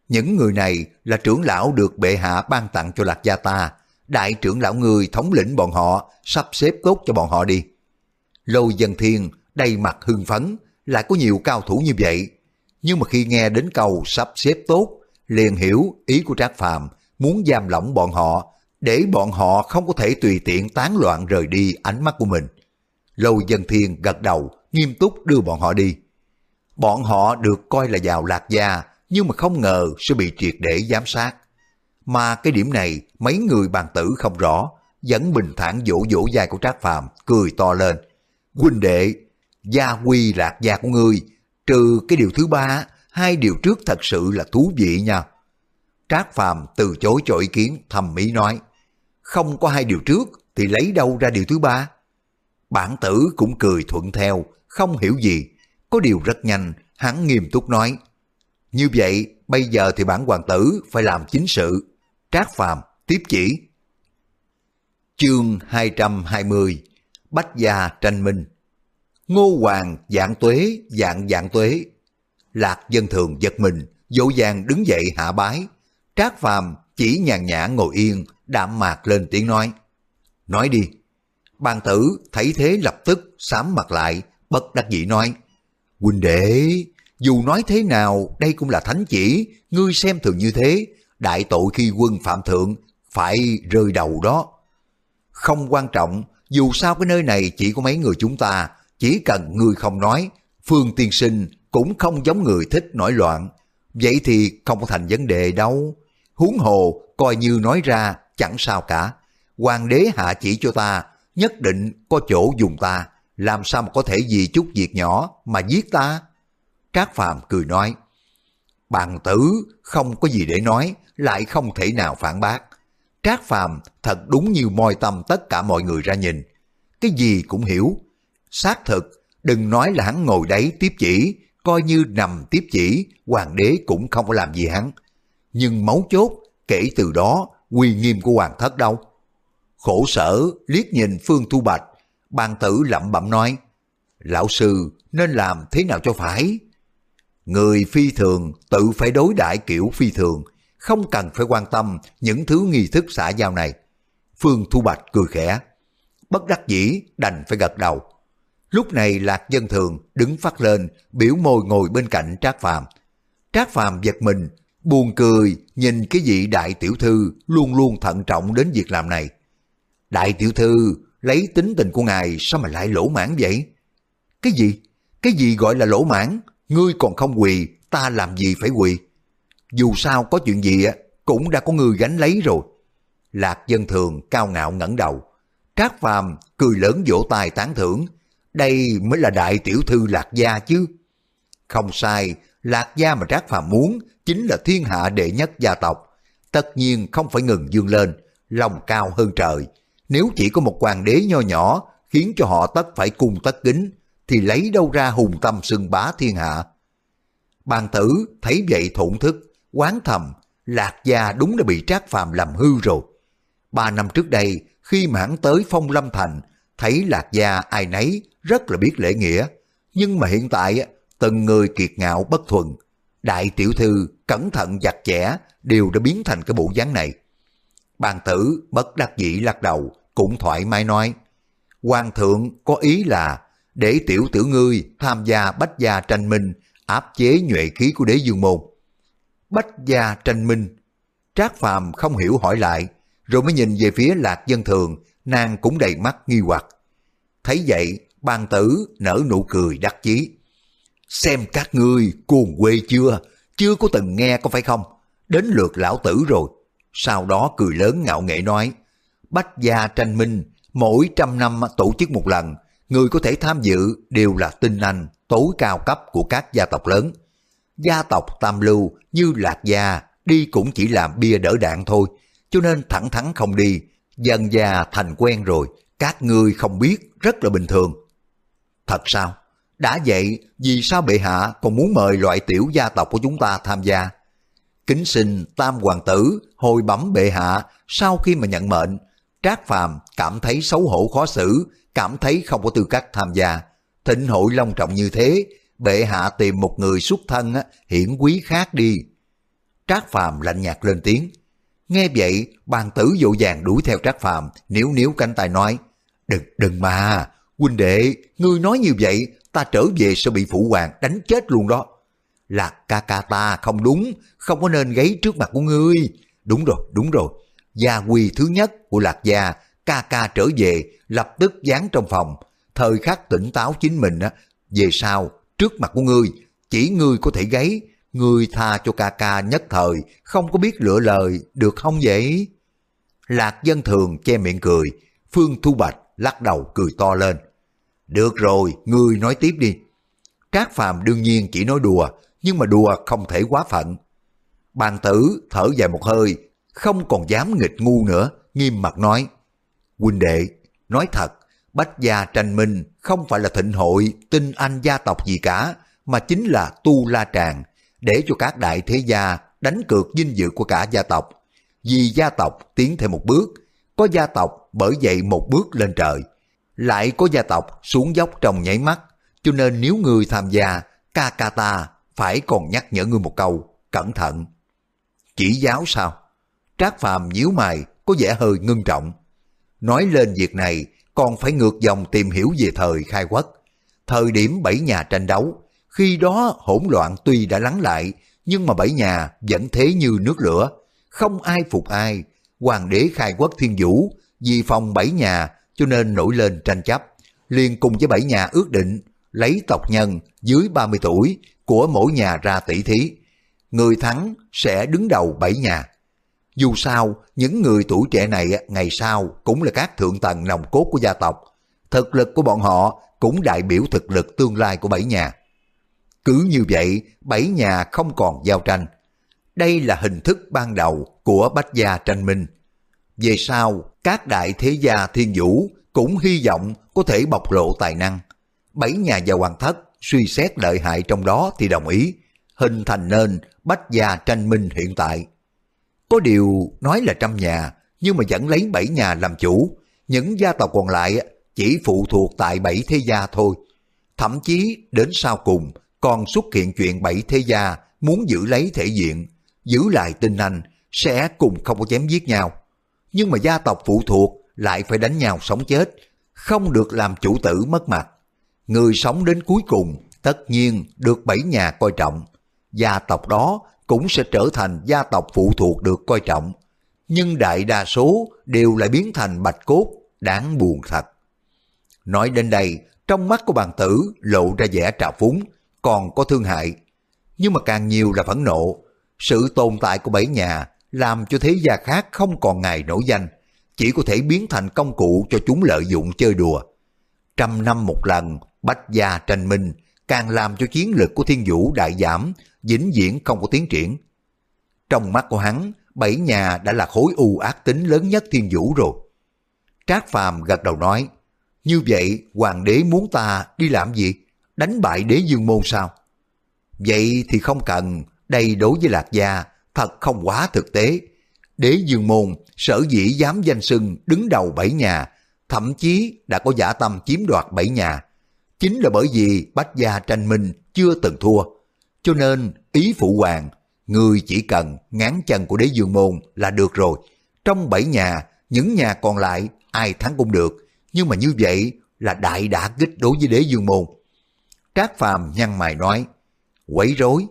Những người này là trưởng lão được bệ hạ ban tặng cho Lạc Gia ta, đại trưởng lão người thống lĩnh bọn họ, sắp xếp tốt cho bọn họ đi. Lâu Dân Thiên đầy mặt hưng phấn, lại có nhiều cao thủ như vậy. Nhưng mà khi nghe đến câu sắp xếp tốt, liền hiểu ý của Trác Phàm muốn giam lỏng bọn họ, để bọn họ không có thể tùy tiện tán loạn rời đi ánh mắt của mình. Lâu dân thiên gật đầu, nghiêm túc đưa bọn họ đi. Bọn họ được coi là giàu lạc gia, nhưng mà không ngờ sẽ bị triệt để giám sát. Mà cái điểm này mấy người bàn tử không rõ, vẫn bình thản vỗ vỗ vai của Trác Phàm cười to lên. Huynh đệ, gia quy lạc gia của ngươi, trừ cái điều thứ ba, hai điều trước thật sự là thú vị nha. Trác Phàm từ chối cho ý kiến thầm mỹ nói, không có hai điều trước thì lấy đâu ra điều thứ ba? Bản tử cũng cười thuận theo, không hiểu gì. Có điều rất nhanh, hắn nghiêm túc nói, như vậy, bây giờ thì bản hoàng tử phải làm chính sự. Trác Phàm tiếp chỉ. Chương 220 Bách gia tranh minh Ngô Hoàng dạng tuế, dạng dạng tuế. Lạc dân thường giật mình, dỗ dàng đứng dậy hạ bái. Trác Phàm chỉ nhàn nhã ngồi yên, đạm mạc lên tiếng nói. Nói đi. Bàn tử thấy thế lập tức sám mặt lại, bất đắc dĩ nói. Huynh đệ, dù nói thế nào, đây cũng là thánh chỉ, ngươi xem thường như thế, đại tội khi quân phạm thượng, phải rơi đầu đó. Không quan trọng, dù sao cái nơi này chỉ có mấy người chúng ta, chỉ cần ngươi không nói, Phương Tiên Sinh cũng không giống người thích nổi loạn. Vậy thì không có thành vấn đề đâu. Huống hồ, coi như nói ra, chẳng sao cả. Hoàng đế hạ chỉ cho ta, nhất định có chỗ dùng ta, làm sao mà có thể vì chút việc nhỏ mà giết ta? Trác Phàm cười nói, bàn tử không có gì để nói, lại không thể nào phản bác. Trác Phàm thật đúng như moi tâm tất cả mọi người ra nhìn. Cái gì cũng hiểu. Xác thực, đừng nói là hắn ngồi đấy tiếp chỉ, coi như nằm tiếp chỉ, hoàng đế cũng không có làm gì hắn. Nhưng mấu chốt, kể từ đó, uy nghiêm của hoàng thất đâu? Khổ sở, liếc nhìn Phương Thu Bạch, bàn tử lẩm bẩm nói, Lão sư nên làm thế nào cho phải? Người phi thường tự phải đối đãi kiểu phi thường, không cần phải quan tâm những thứ nghi thức xã giao này. Phương Thu Bạch cười khẽ, bất đắc dĩ đành phải gật đầu. Lúc này Lạc Dân Thường đứng phát lên, biểu môi ngồi bên cạnh Trác Phàm. Trác Phàm giật mình, buồn cười nhìn cái vị đại tiểu thư luôn luôn thận trọng đến việc làm này. Đại tiểu thư, lấy tính tình của ngài sao mà lại lỗ mãn vậy? Cái gì? Cái gì gọi là lỗ mãn? Ngươi còn không quỳ, ta làm gì phải quỳ? Dù sao có chuyện gì á, cũng đã có người gánh lấy rồi. Lạc dân thường cao ngạo ngẩng đầu. Trác Phàm cười lớn vỗ tay tán thưởng. Đây mới là đại tiểu thư Lạc Gia chứ. Không sai, Lạc Gia mà Trác Phàm muốn chính là thiên hạ đệ nhất gia tộc. Tất nhiên không phải ngừng dương lên, lòng cao hơn trời. Nếu chỉ có một hoàng đế nho nhỏ khiến cho họ tất phải cung tất kính, thì lấy đâu ra hùng tâm xưng bá thiên hạ. Bàn tử thấy vậy thổn thức, quán thầm, lạc gia đúng đã bị trác phàm làm hư rồi. Ba năm trước đây, khi mà hắn tới phong lâm thành, thấy lạc gia ai nấy rất là biết lễ nghĩa. Nhưng mà hiện tại, từng người kiệt ngạo bất thuần. Đại tiểu thư, cẩn thận chặt chẽ, đều đã biến thành cái bộ dáng này. Bàn tử bất đắc dĩ lắc đầu, cũng thoải mái nói. Hoàng thượng có ý là để tiểu tử ngươi tham gia bách gia tranh minh, áp chế nhuệ khí của đế dương môn. Bách gia tranh minh, Trác Phàm không hiểu hỏi lại, rồi mới nhìn về phía lạc dân thường, nàng cũng đầy mắt nghi hoặc. Thấy vậy, bàn tử nở nụ cười đắc chí. Xem các ngươi cuồng quê chưa, chưa có từng nghe có phải không? Đến lượt lão tử rồi. Sau đó cười lớn ngạo nghệ nói, Bách gia tranh minh, mỗi trăm năm tổ chức một lần, người có thể tham dự đều là tinh anh tối cao cấp của các gia tộc lớn. Gia tộc tam lưu như Lạc Gia đi cũng chỉ làm bia đỡ đạn thôi, cho nên thẳng thắn không đi, dần già thành quen rồi, các ngươi không biết rất là bình thường. Thật sao? Đã vậy, vì sao bệ hạ còn muốn mời loại tiểu gia tộc của chúng ta tham gia? Kính xin tam hoàng tử hồi bẩm bệ hạ sau khi mà nhận mệnh, Trác Phàm cảm thấy xấu hổ khó xử, cảm thấy không có tư cách tham gia. Thịnh hội long trọng như thế, bệ hạ tìm một người xuất thân hiển quý khác đi. Trác Phàm lạnh nhạt lên tiếng. Nghe vậy, bàn tử dỗ dàng đuổi theo Trác Phàm, níu níu cánh tay nói, đừng, đừng mà, huynh đệ, ngươi nói như vậy, ta trở về sẽ bị phụ hoàng đánh chết luôn đó. Lạc ca ca ta không đúng, không có nên gáy trước mặt của ngươi. Đúng rồi, đúng rồi. Gia quy thứ nhất của Lạc Gia, ca ca trở về, lập tức dán trong phòng. Thời khắc tỉnh táo chính mình, á về sau, trước mặt của ngươi, chỉ ngươi có thể gáy, ngươi tha cho ca ca nhất thời, không có biết lựa lời, được không vậy? Lạc dân thường che miệng cười, Phương Thu Bạch lắc đầu cười to lên. Được rồi, ngươi nói tiếp đi. Trác Phàm đương nhiên chỉ nói đùa, nhưng mà đùa không thể quá phận. Bàn tử thở dài một hơi, không còn dám nghịch ngu nữa, nghiêm mặt nói. Huynh đệ, nói thật, Bách gia tranh minh không phải là thịnh hội tinh anh gia tộc gì cả, mà chính là tu la tràng. để cho các đại thế gia đánh cược dinh dự của cả gia tộc. Vì gia tộc tiến thêm một bước, có gia tộc bởi vậy một bước lên trời, lại có gia tộc xuống dốc trong nháy mắt, cho nên nếu người tham gia, Kakata phải còn nhắc nhở ngươi một câu, cẩn thận. Chỉ giáo sao? Trác Phàm nhíu mày, có vẻ hơi ngưng trọng. Nói lên việc này, còn phải ngược dòng tìm hiểu về thời khai quốc. Thời điểm bảy nhà tranh đấu, khi đó hỗn loạn tuy đã lắng lại, nhưng mà bảy nhà vẫn thế như nước lửa, không ai phục ai. Hoàng đế khai quốc thiên vũ, vì phòng bảy nhà cho nên nổi lên tranh chấp, liền cùng với bảy nhà ước định lấy tộc nhân dưới 30 tuổi của mỗi nhà ra tỷ thí. Người thắng sẽ đứng đầu bảy nhà. Dù sao, những người tuổi trẻ này ngày sau cũng là các thượng tầng nòng cốt của gia tộc. Thực lực của bọn họ cũng đại biểu thực lực tương lai của bảy nhà. Cứ như vậy, bảy nhà không còn giao tranh. Đây là hình thức ban đầu của bách gia tranh minh. Về sau, các đại thế gia thiên vũ cũng hy vọng có thể bộc lộ tài năng. Bảy nhà và hoàng thất suy xét lợi hại trong đó thì đồng ý, hình thành nên bách gia tranh minh hiện tại. Có điều nói là trăm nhà, nhưng mà vẫn lấy bảy nhà làm chủ, những gia tộc còn lại chỉ phụ thuộc tại bảy thế gia thôi. Thậm chí đến sau cùng còn xuất hiện chuyện bảy thế gia muốn giữ lấy thể diện, giữ lại tinh anh, sẽ cùng không có chém giết nhau. Nhưng mà gia tộc phụ thuộc lại phải đánh nhau sống chết, không được làm chủ tử mất mặt. Người sống đến cuối cùng tất nhiên được bảy nhà coi trọng. Gia tộc đó cũng sẽ trở thành gia tộc phụ thuộc được coi trọng. Nhưng đại đa số đều lại biến thành bạch cốt, đáng buồn thật. Nói đến đây, trong mắt của bàn tử lộ ra vẻ trào phúng, còn có thương hại. Nhưng mà càng nhiều là phẫn nộ. Sự tồn tại của bảy nhà làm cho thế gia khác không còn ngày nổi danh, chỉ có thể biến thành công cụ cho chúng lợi dụng chơi đùa. Trăm năm một lần, bách gia tranh minh, càng làm cho chiến lực của thiên vũ đại giảm, vĩnh viễn không có tiến triển. Trong mắt của hắn, bảy nhà đã là khối u ác tính lớn nhất thiên vũ rồi. Trác Phàm gật đầu nói, như vậy hoàng đế muốn ta đi làm gì? Đánh bại đế dương môn sao? Vậy thì không cần, đây đối với Lạc Gia thật không quá thực tế. Đế dương môn sở dĩ dám danh sưng đứng đầu bảy nhà, thậm chí đã có giả tâm chiếm đoạt bảy nhà. Chính là bởi vì Bách Gia tranh minh chưa từng thua. Cho nên ý phụ hoàng, người chỉ cần ngán chân của đế dương môn là được rồi. Trong bảy nhà, những nhà còn lại ai thắng cũng được. Nhưng mà như vậy là đại đã kích đối với đế dương môn. Trác Phàm nhăn mày nói, quấy rối.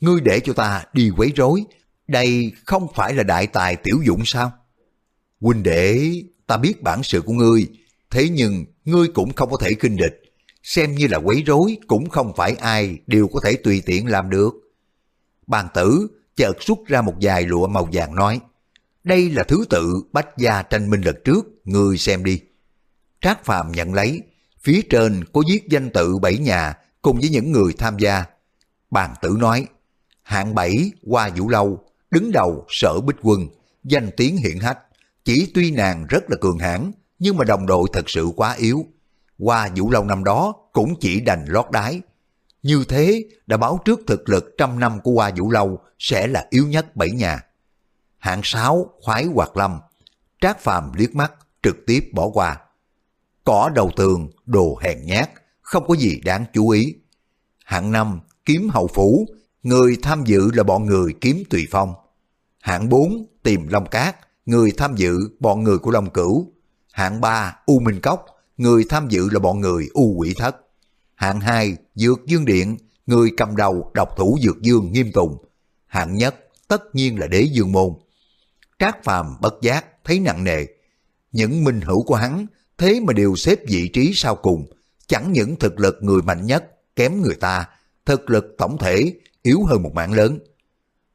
Ngươi để cho ta đi quấy rối, đây không phải là đại tài tiểu dụng sao? Huynh đệ, ta biết bản sự của ngươi, thế nhưng ngươi cũng không có thể kinh địch. Xem như là quấy rối cũng không phải ai đều có thể tùy tiện làm được. Bàn tử chợt xuất ra một vài lụa màu vàng nói, đây là thứ tự bách gia tranh minh lần trước, ngươi xem đi. Trác Phàm nhận lấy, phía trên có viết danh tự bảy nhà cùng với những người tham gia. Bàn tử nói, hạng bảy qua vũ lâu, đứng đầu sở bích quân, danh tiếng hiển hách. Chỉ tuy nàng rất là cường hãn nhưng mà đồng đội thật sự quá yếu. Qua vũ lâu năm đó cũng chỉ đành lót đái. Như thế đã báo trước thực lực trăm năm của Hoa Vũ Lâu sẽ là yếu nhất bảy nhà. Hạng sáu khoái hoạt lâm, trác phàm liếc mắt trực tiếp bỏ qua. Cỏ đầu tường, đồ hèn nhát, không có gì đáng chú ý. Hạng năm kiếm hậu phủ, người tham dự là bọn người kiếm tùy phong. Hạng 4 tìm Long Cát, người tham dự bọn người của Long Cửu. Hạng 3 U Minh Cốc, người tham dự là bọn người U Quỷ Thất. Hạng 2 Dược Dương Điện, người cầm đầu độc thủ Dược Dương Nghiêm Tùng. Hạng nhất tất nhiên là Đế Dương Môn. Trác Phàm bất giác thấy nặng nề. Những minh hữu của hắn thế mà đều xếp vị trí sau cùng. Chẳng những thực lực người mạnh nhất kém người ta, thực lực tổng thể yếu hơn một mạng lớn.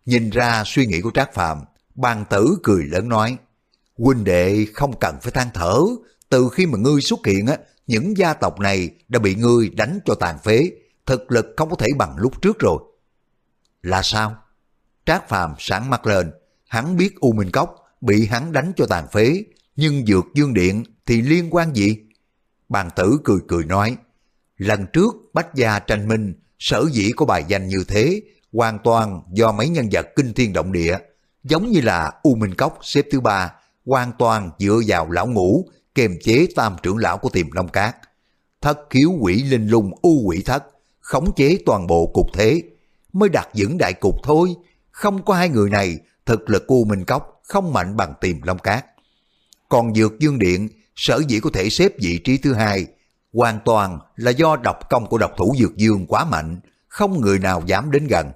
Nhìn ra suy nghĩ của Trác Phàm, bàn tử cười lớn nói, huynh đệ không cần phải than thở, từ khi mà ngươi xuất hiện á, những gia tộc này đã bị ngươi đánh cho tàn phế, thực lực không có thể bằng lúc trước rồi. Là sao? Trác Phàm sáng mắt lên, hắn biết U Minh Cốc bị hắn đánh cho tàn phế, nhưng dược dương điện thì liên quan gì? Bàn tử cười cười nói, lần trước Bách Gia tranh minh, sở dĩ có bài danh như thế, hoàn toàn do mấy nhân vật kinh thiên động địa, giống như là U Minh Cốc xếp thứ ba, hoàn toàn dựa vào lão ngũ, kềm chế tam trưởng lão của tiềm Long Cát. Thất khiếu quỷ linh lung u quỷ thất, khống chế toàn bộ cục thế, mới đặt vững đại cục thôi. Không có hai người này, thực lực U Minh Cốc không mạnh bằng tiềm Long Cát. Còn Dược Dương Điện, sở dĩ có thể xếp vị trí thứ hai, hoàn toàn là do độc công của độc thủ Dược Dương quá mạnh, không người nào dám đến gần.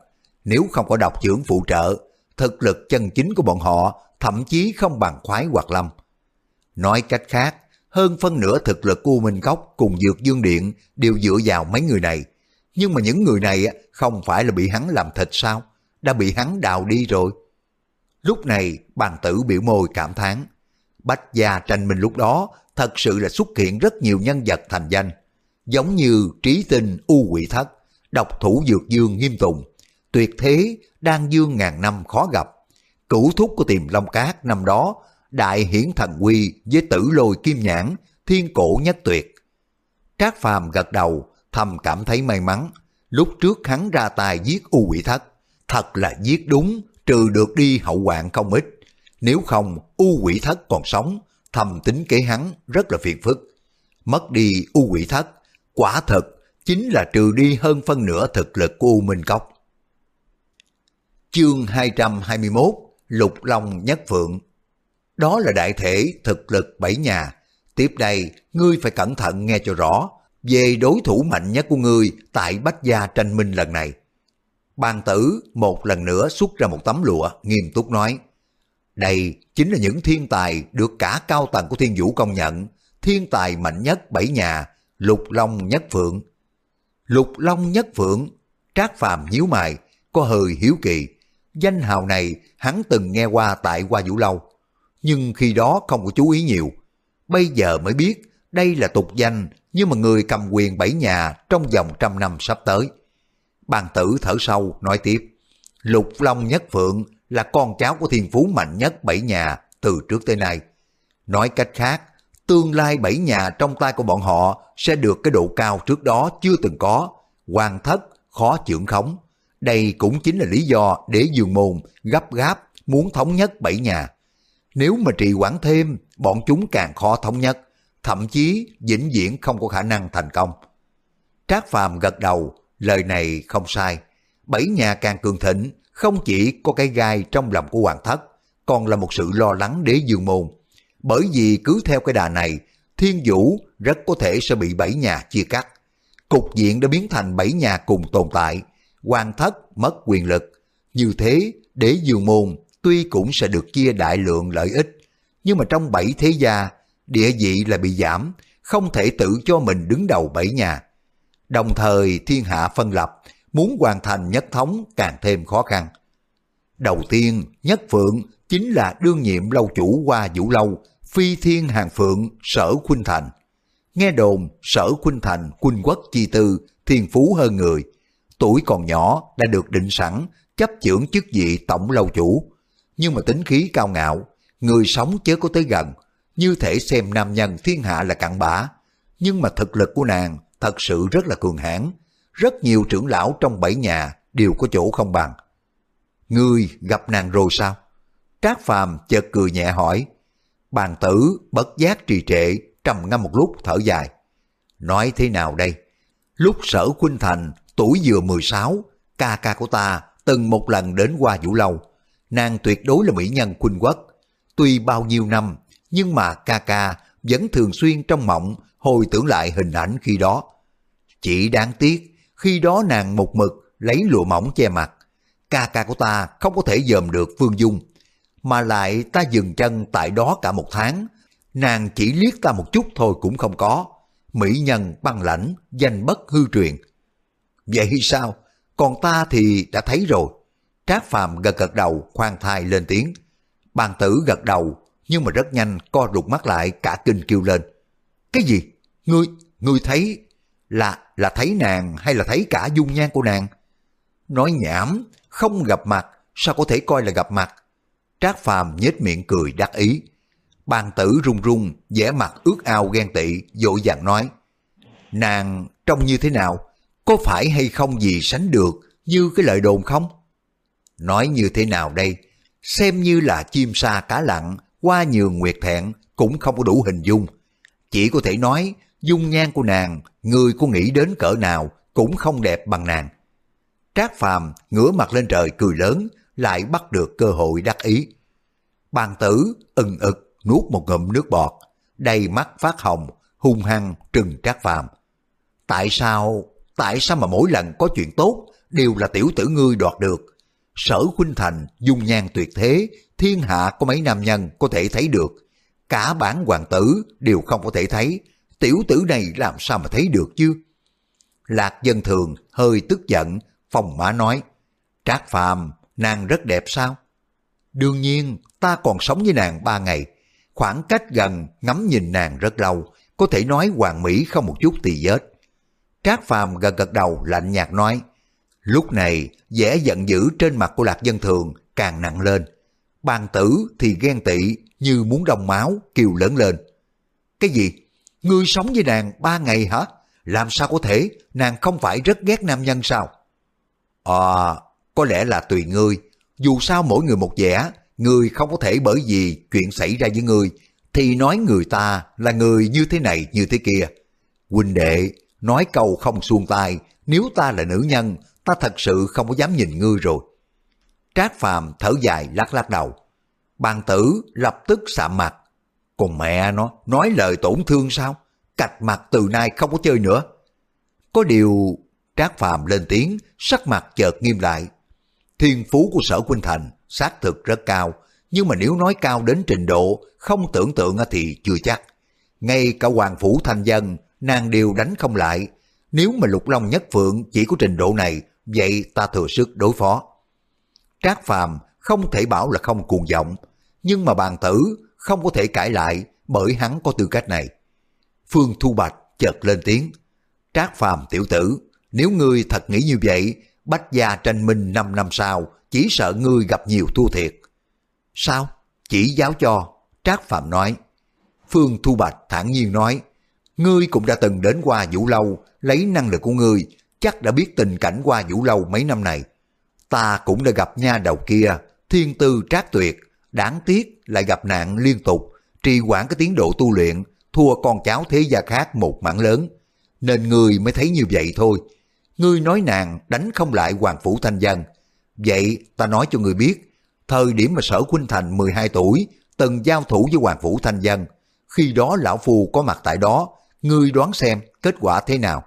Nếu không có độc trưởng phụ trợ, thực lực chân chính của bọn họ thậm chí không bằng khoái hoặc lâm. Nói cách khác, hơn phân nửa thực lực của Minh Cốc cùng Dược Dương Điện đều dựa vào mấy người này. Nhưng mà những người này không phải là bị hắn làm thịt sao? Đã bị hắn đào đi rồi. Lúc này, bàn tử biểu môi cảm thán Bách gia tranh minh lúc đó thật sự là xuất hiện rất nhiều nhân vật thành danh. Giống như trí tinh u quỷ thất, độc thủ dược dương nghiêm tùng, tuyệt thế đang dương ngàn năm khó gặp. Cửu thúc của tiềm long cát năm đó, đại hiển thần quy với tử lôi kim nhãn, thiên cổ nhất tuyệt. Trác phàm gật đầu, thầm cảm thấy may mắn. Lúc trước hắn ra tài giết u quỷ thất, thật là giết đúng, trừ được đi hậu hoạn không ít. Nếu không, u quỷ thất còn sống, thầm tính kế hắn rất là phiền phức. Mất đi u quỷ thất, quả thật chính là trừ đi hơn phân nửa thực lực của U Minh Cốc. Chương 221 Lục Long Nhất Phượng đó là đại thể thực lực bảy nhà. Tiếp đây, ngươi phải cẩn thận nghe cho rõ về đối thủ mạnh nhất của ngươi tại Bách Gia tranh minh lần này. Bàn tử một lần nữa xuất ra một tấm lụa, nghiêm túc nói. Đây chính là những thiên tài được cả cao tầng của thiên vũ công nhận, thiên tài mạnh nhất bảy nhà, lục long nhất phượng. Lục long nhất phượng, trác phàm nhíu mày, có hơi hiếu kỳ. Danh hào này hắn từng nghe qua tại Hoa Vũ Lâu, nhưng khi đó không có chú ý nhiều. Bây giờ mới biết đây là tục danh nhưng mà người cầm quyền bảy nhà trong vòng trăm năm sắp tới. Bàn tử thở sâu nói tiếp, Lục Long Nhất Phượng là con cháu của thiên phú mạnh nhất bảy nhà từ trước tới nay. Nói cách khác, tương lai bảy nhà trong tay của bọn họ sẽ được cái độ cao trước đó chưa từng có, hoàn thất, khó trưởng khống. Đây cũng chính là lý do để dường môn gấp gáp muốn thống nhất bảy nhà. Nếu mà trì quản thêm, bọn chúng càng khó thống nhất, thậm chí vĩnh viễn không có khả năng thành công. Trác Phàm gật đầu, lời này không sai. Bảy nhà càng cường thịnh, không chỉ có cái gai trong lòng của hoàng thất, còn là một sự lo lắng đế dương môn. Bởi vì cứ theo cái đà này, thiên vũ rất có thể sẽ bị bảy nhà chia cắt. Cục diện đã biến thành bảy nhà cùng tồn tại, hoàng thất mất quyền lực. Như thế, đế dương môn tuy cũng sẽ được chia đại lượng lợi ích, nhưng mà trong bảy thế gia, địa vị là bị giảm, không thể tự cho mình đứng đầu bảy nhà. Đồng thời thiên hạ phân lập, muốn hoàn thành nhất thống càng thêm khó khăn. Đầu tiên, nhất phượng chính là đương nhiệm lâu chủ qua vũ lâu, phi thiên hàng phượng sở khuynh thành. Nghe đồn sở khuynh thành quân quốc chi tư, thiên phú hơn người. Tuổi còn nhỏ đã được định sẵn, chấp trưởng chức vị tổng lâu chủ. Nhưng mà tính khí cao ngạo, người sống chớ có tới gần, như thể xem nam nhân thiên hạ là cặn bã. Nhưng mà thực lực của nàng thật sự rất là cường hãn rất nhiều trưởng lão trong bảy nhà đều có chỗ không bằng. Ngươi gặp nàng rồi sao? Trác Phàm chợt cười nhẹ hỏi. Bàn tử bất giác trì trệ, trầm ngâm một lúc thở dài. Nói thế nào đây? Lúc sở Khuynh Thành, tuổi vừa 16, ca ca của ta từng một lần đến qua Vũ Lâu. Nàng tuyệt đối là mỹ nhân Khuynh Quốc. Tuy bao nhiêu năm, nhưng mà ca ca vẫn thường xuyên trong mộng hồi tưởng lại hình ảnh khi đó. Chỉ đáng tiếc, khi đó nàng một mực lấy lụa mỏng che mặt. Ca ca của ta không có thể dòm được Phương Dung. Mà lại ta dừng chân tại đó cả một tháng. Nàng chỉ liếc ta một chút thôi cũng không có. Mỹ nhân băng lãnh, danh bất hư truyền. Vậy sao? Còn ta thì đã thấy rồi. Trác Phàm gật gật đầu, khoan thai lên tiếng. Bàn tử gật đầu, nhưng mà rất nhanh co rụt mắt lại cả kinh kêu lên. Cái gì? Ngươi, ngươi thấy là là thấy nàng hay là thấy cả dung nhan của nàng? Nói nhảm, không gặp mặt, sao có thể coi là gặp mặt? Trác Phàm nhếch miệng cười đắc ý. Bàn tử run run, vẻ mặt ước ao ghen tị, dội dàng nói. Nàng trông như thế nào? Có phải hay không gì sánh được như cái lời đồn không? Nói như thế nào đây? Xem như là chim sa cá lặng, qua nhường nguyệt thẹn cũng không có đủ hình dung. Chỉ có thể nói, dung nhan của nàng, người có nghĩ đến cỡ nào cũng không đẹp bằng nàng. Trác Phàm ngửa mặt lên trời cười lớn, lại bắt được cơ hội đắc ý. Bàn tử ừng ực nuốt một ngụm nước bọt, đầy mắt phát hồng, hung hăng trừng Trác Phàm. Tại sao, tại sao mà mỗi lần có chuyện tốt đều là tiểu tử ngươi đoạt được? Sở Khuynh Thành dung nhan tuyệt thế, thiên hạ có mấy nam nhân có thể thấy được. Cả bản hoàng tử đều không có thể thấy, tiểu tử này làm sao mà thấy được chứ? Lạc dân thường hơi tức giận, phòng mã nói, Trác Phàm nàng rất đẹp sao? Đương nhiên, ta còn sống với nàng ba ngày, khoảng cách gần ngắm nhìn nàng rất lâu, có thể nói hoàng mỹ không một chút tì vết. Trác Phàm gật gật đầu lạnh nhạt nói, lúc này vẻ giận dữ trên mặt của Lạc Dân Thường càng nặng lên. Bàn tử thì ghen tị như muốn đông máu kêu lớn lên. Cái gì? Ngươi sống với nàng ba ngày hả? Làm sao có thể? Nàng không phải rất ghét nam nhân sao? À, có lẽ là tùy ngươi. Dù sao mỗi người một vẻ, ngươi không có thể bởi vì chuyện xảy ra với ngươi thì nói người ta là người như thế này như thế kia. Huynh đệ, nói câu không xuông tai, nếu ta là nữ nhân, ta thật sự không có dám nhìn ngươi rồi. Trác Phàm thở dài lắc lắc đầu. Bàn tử lập tức sạm mặt. Còn mẹ nó, nói lời tổn thương sao? Cạch mặt từ nay không có chơi nữa. Có điều, Trác Phàm lên tiếng, sắc mặt chợt nghiêm lại. Thiên phú của sở Quynh Thành xác thực rất cao, nhưng mà nếu nói cao đến trình độ không tưởng tượng thì chưa chắc. Ngay cả Hoàng Phủ Thanh Dân, nàng đều đánh không lại. Nếu mà Lục Long Nhất Phượng chỉ có trình độ này, vậy ta thừa sức đối phó. Trác Phàm không thể bảo là không cuồng vọng, nhưng mà bàn tử không có thể cãi lại bởi hắn có tư cách này. Phương Thu Bạch chợt lên tiếng. Trác Phàm tiểu tử, nếu ngươi thật nghĩ như vậy, Bách gia tranh minh 5 năm sau, chỉ sợ ngươi gặp nhiều thua thiệt. Sao? Chỉ giáo cho. Trác Phạm nói. Phương Thu Bạch thản nhiên nói. Ngươi cũng đã từng đến qua Vũ Lâu, lấy năng lực của ngươi, chắc đã biết tình cảnh qua Vũ Lâu mấy năm này. Ta cũng đã gặp nha đầu kia, thiên tư trác tuyệt, đáng tiếc lại gặp nạn liên tục, trì hoãn cái tiến độ tu luyện, thua con cháu thế gia khác một mảng lớn. Nên ngươi mới thấy như vậy thôi. Ngươi nói nàng đánh không lại Hoàng Phủ Thanh Dân. Vậy ta nói cho ngươi biết, Thời điểm mà sở Khuynh Thành 12 tuổi, từng giao thủ với Hoàng Phủ Thanh Dân. Khi đó lão phu có mặt tại đó, ngươi đoán xem kết quả thế nào.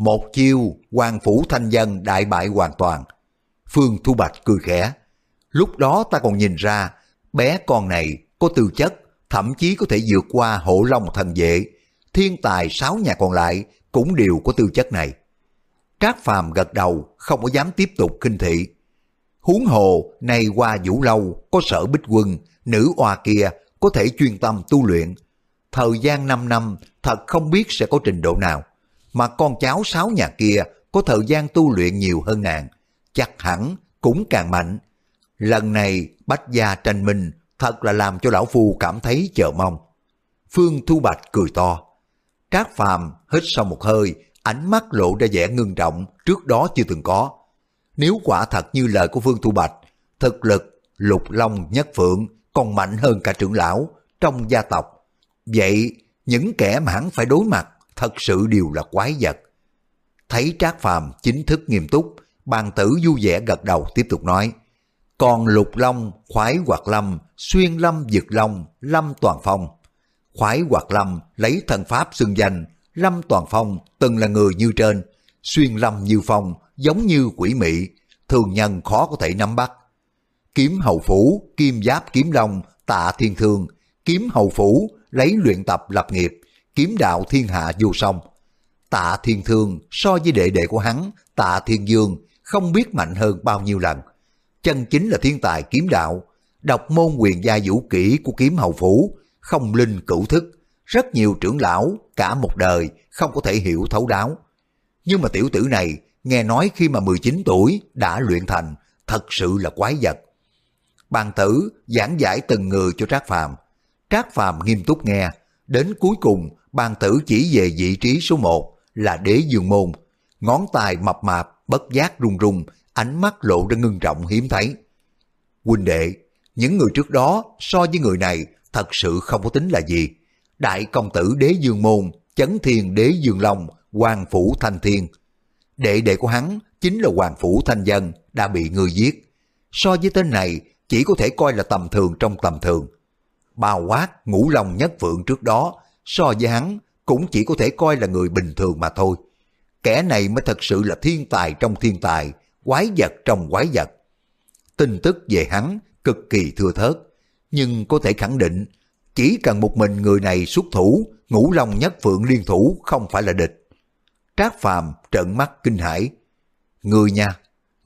Một chiêu, Hoàng Phủ Thanh Dân đại bại hoàn toàn. Phương Thu Bạch cười khẽ. Lúc đó ta còn nhìn ra, bé con này có tư chất, thậm chí có thể vượt qua hộ long thần vệ. Thiên tài sáu nhà còn lại cũng đều có tư chất này. Trác Phàm gật đầu, không có dám tiếp tục kinh thị. Huống hồ, nay qua vũ lâu, có sở bích quân, nữ oa kia có thể chuyên tâm tu luyện. Thời gian 5 năm, thật không biết sẽ có trình độ nào. Mà con cháu sáu nhà kia có thời gian tu luyện nhiều hơn nàng, chắc hẳn cũng càng mạnh. Lần này, Bách Gia tranh minh thật là làm cho lão phu cảm thấy chờ mong. Phương Thu Bạch cười to. Trác Phàm hít sâu một hơi, ánh mắt lộ ra vẻ ngưng trọng trước đó chưa từng có. Nếu quả thật như lời của Phương Thu Bạch, thực lực lục long nhất phượng còn mạnh hơn cả trưởng lão trong gia tộc. Vậy những kẻ mà hắn phải đối mặt thật sự đều là quái vật. Thấy Trác Phàm chính thức nghiêm túc, bàn tử vui vẻ gật đầu tiếp tục nói. Còn lục long, khoái hoạt lâm, xuyên lâm dực long, lâm toàn phong. Khoái hoạt lâm lấy thần pháp xưng danh, lâm toàn phong từng là người như trên, xuyên lâm như phong, giống như quỷ mị, thường nhân khó có thể nắm bắt. Kiếm hầu phủ, kim giáp kiếm long, tạ thiên thương, kiếm hầu phủ, lấy luyện tập lập nghiệp, kiếm đạo thiên hạ vô song. Tạ thiên thương so với đệ đệ của hắn, tạ thiên dương, không biết mạnh hơn bao nhiêu lần. Chân chính là thiên tài kiếm đạo, đọc môn quyền gia vũ kỹ của kiếm hầu phủ, không linh cửu thức. Rất nhiều trưởng lão, cả một đời, không có thể hiểu thấu đáo. Nhưng mà tiểu tử này nghe nói khi mà 19 tuổi đã luyện thành, thật sự là quái vật. Bàn tử giảng giải từng người cho Trác Phàm. Trác Phàm nghiêm túc nghe, đến cuối cùng bàn tử chỉ về vị trí số 1 là đế dương môn. ngón tay mập mạp, bất giác run run, ánh mắt lộ ra ngưng trọng hiếm thấy. Huynh đệ, những người trước đó so với người này thật sự không có tính là gì. Đại công tử đế dương môn, chấn thiên đế dương long, hoàng phủ thanh thiên. Đệ đệ của hắn chính là hoàng phủ thanh dân đã bị người giết. So với tên này chỉ có thể coi là tầm thường trong tầm thường. Bao quát ngũ long nhất vượng trước đó so với hắn cũng chỉ có thể coi là người bình thường mà thôi. Kẻ này mới thật sự là thiên tài trong thiên tài, quái vật trong quái vật. Tin tức về hắn cực kỳ thưa thớt, nhưng có thể khẳng định chỉ cần một mình người này xuất thủ, ngũ long nhất phượng liên thủ không phải là địch. Trác Phàm trợn mắt kinh hãi. Người nha,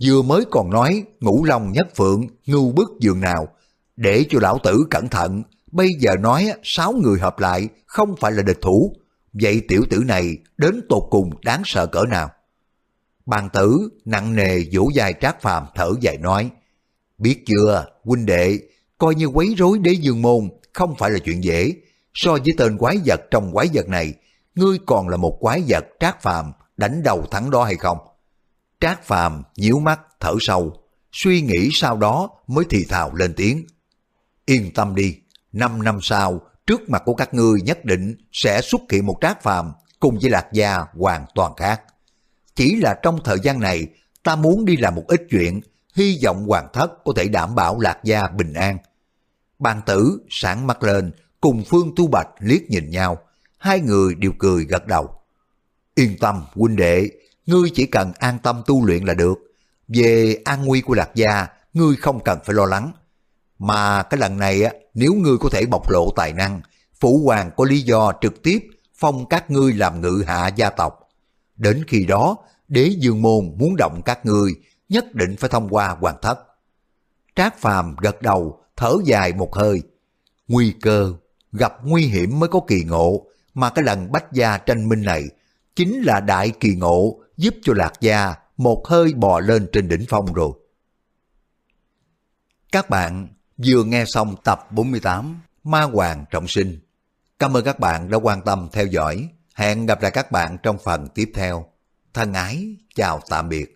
vừa mới còn nói ngũ long nhất phượng ngưu bức giường nào, để cho lão tử cẩn thận, bây giờ nói sáu người hợp lại không phải là địch thủ, vậy tiểu tử này đến tột cùng đáng sợ cỡ nào? Bàn tử nặng nề vỗ dài trác phàm thở dài nói, biết chưa, huynh đệ, coi như quấy rối đế dương môn không phải là chuyện dễ, so với tên quái vật trong quái vật này, ngươi còn là một quái vật trác phàm đánh đầu thắng đó hay không? Trác phàm nhíu mắt thở sâu, suy nghĩ sau đó mới thì thào lên tiếng. Yên tâm đi, năm năm sau, trước mặt của các ngươi nhất định sẽ xuất hiện một trác phàm cùng với lạc gia hoàn toàn khác. Chỉ là trong thời gian này, ta muốn đi làm một ít chuyện, hy vọng hoàng thất có thể đảm bảo lạc gia bình an. Bàn tử sáng mắt lên, cùng Phương Tu Bạch liếc nhìn nhau, hai người đều cười gật đầu. Yên tâm, huynh đệ, ngươi chỉ cần an tâm tu luyện là được. Về an nguy của lạc gia, ngươi không cần phải lo lắng. Mà cái lần này á, nếu ngươi có thể bộc lộ tài năng, Phụ hoàng có lý do trực tiếp phong các ngươi làm ngự hạ gia tộc. Đến khi đó, đế dương môn muốn động các ngươi, nhất định phải thông qua hoàng thất. Trác phàm gật đầu, thở dài một hơi. Nguy cơ, gặp nguy hiểm mới có kỳ ngộ, mà cái lần bách gia tranh minh này chính là đại kỳ ngộ giúp cho lạc gia một hơi bò lên trên đỉnh phong rồi. Các bạn vừa nghe xong tập 48 Ma Hoàng Trọng Sinh. Cảm ơn các bạn đã quan tâm theo dõi. Hẹn gặp lại các bạn trong phần tiếp theo. Thân ái, chào tạm biệt.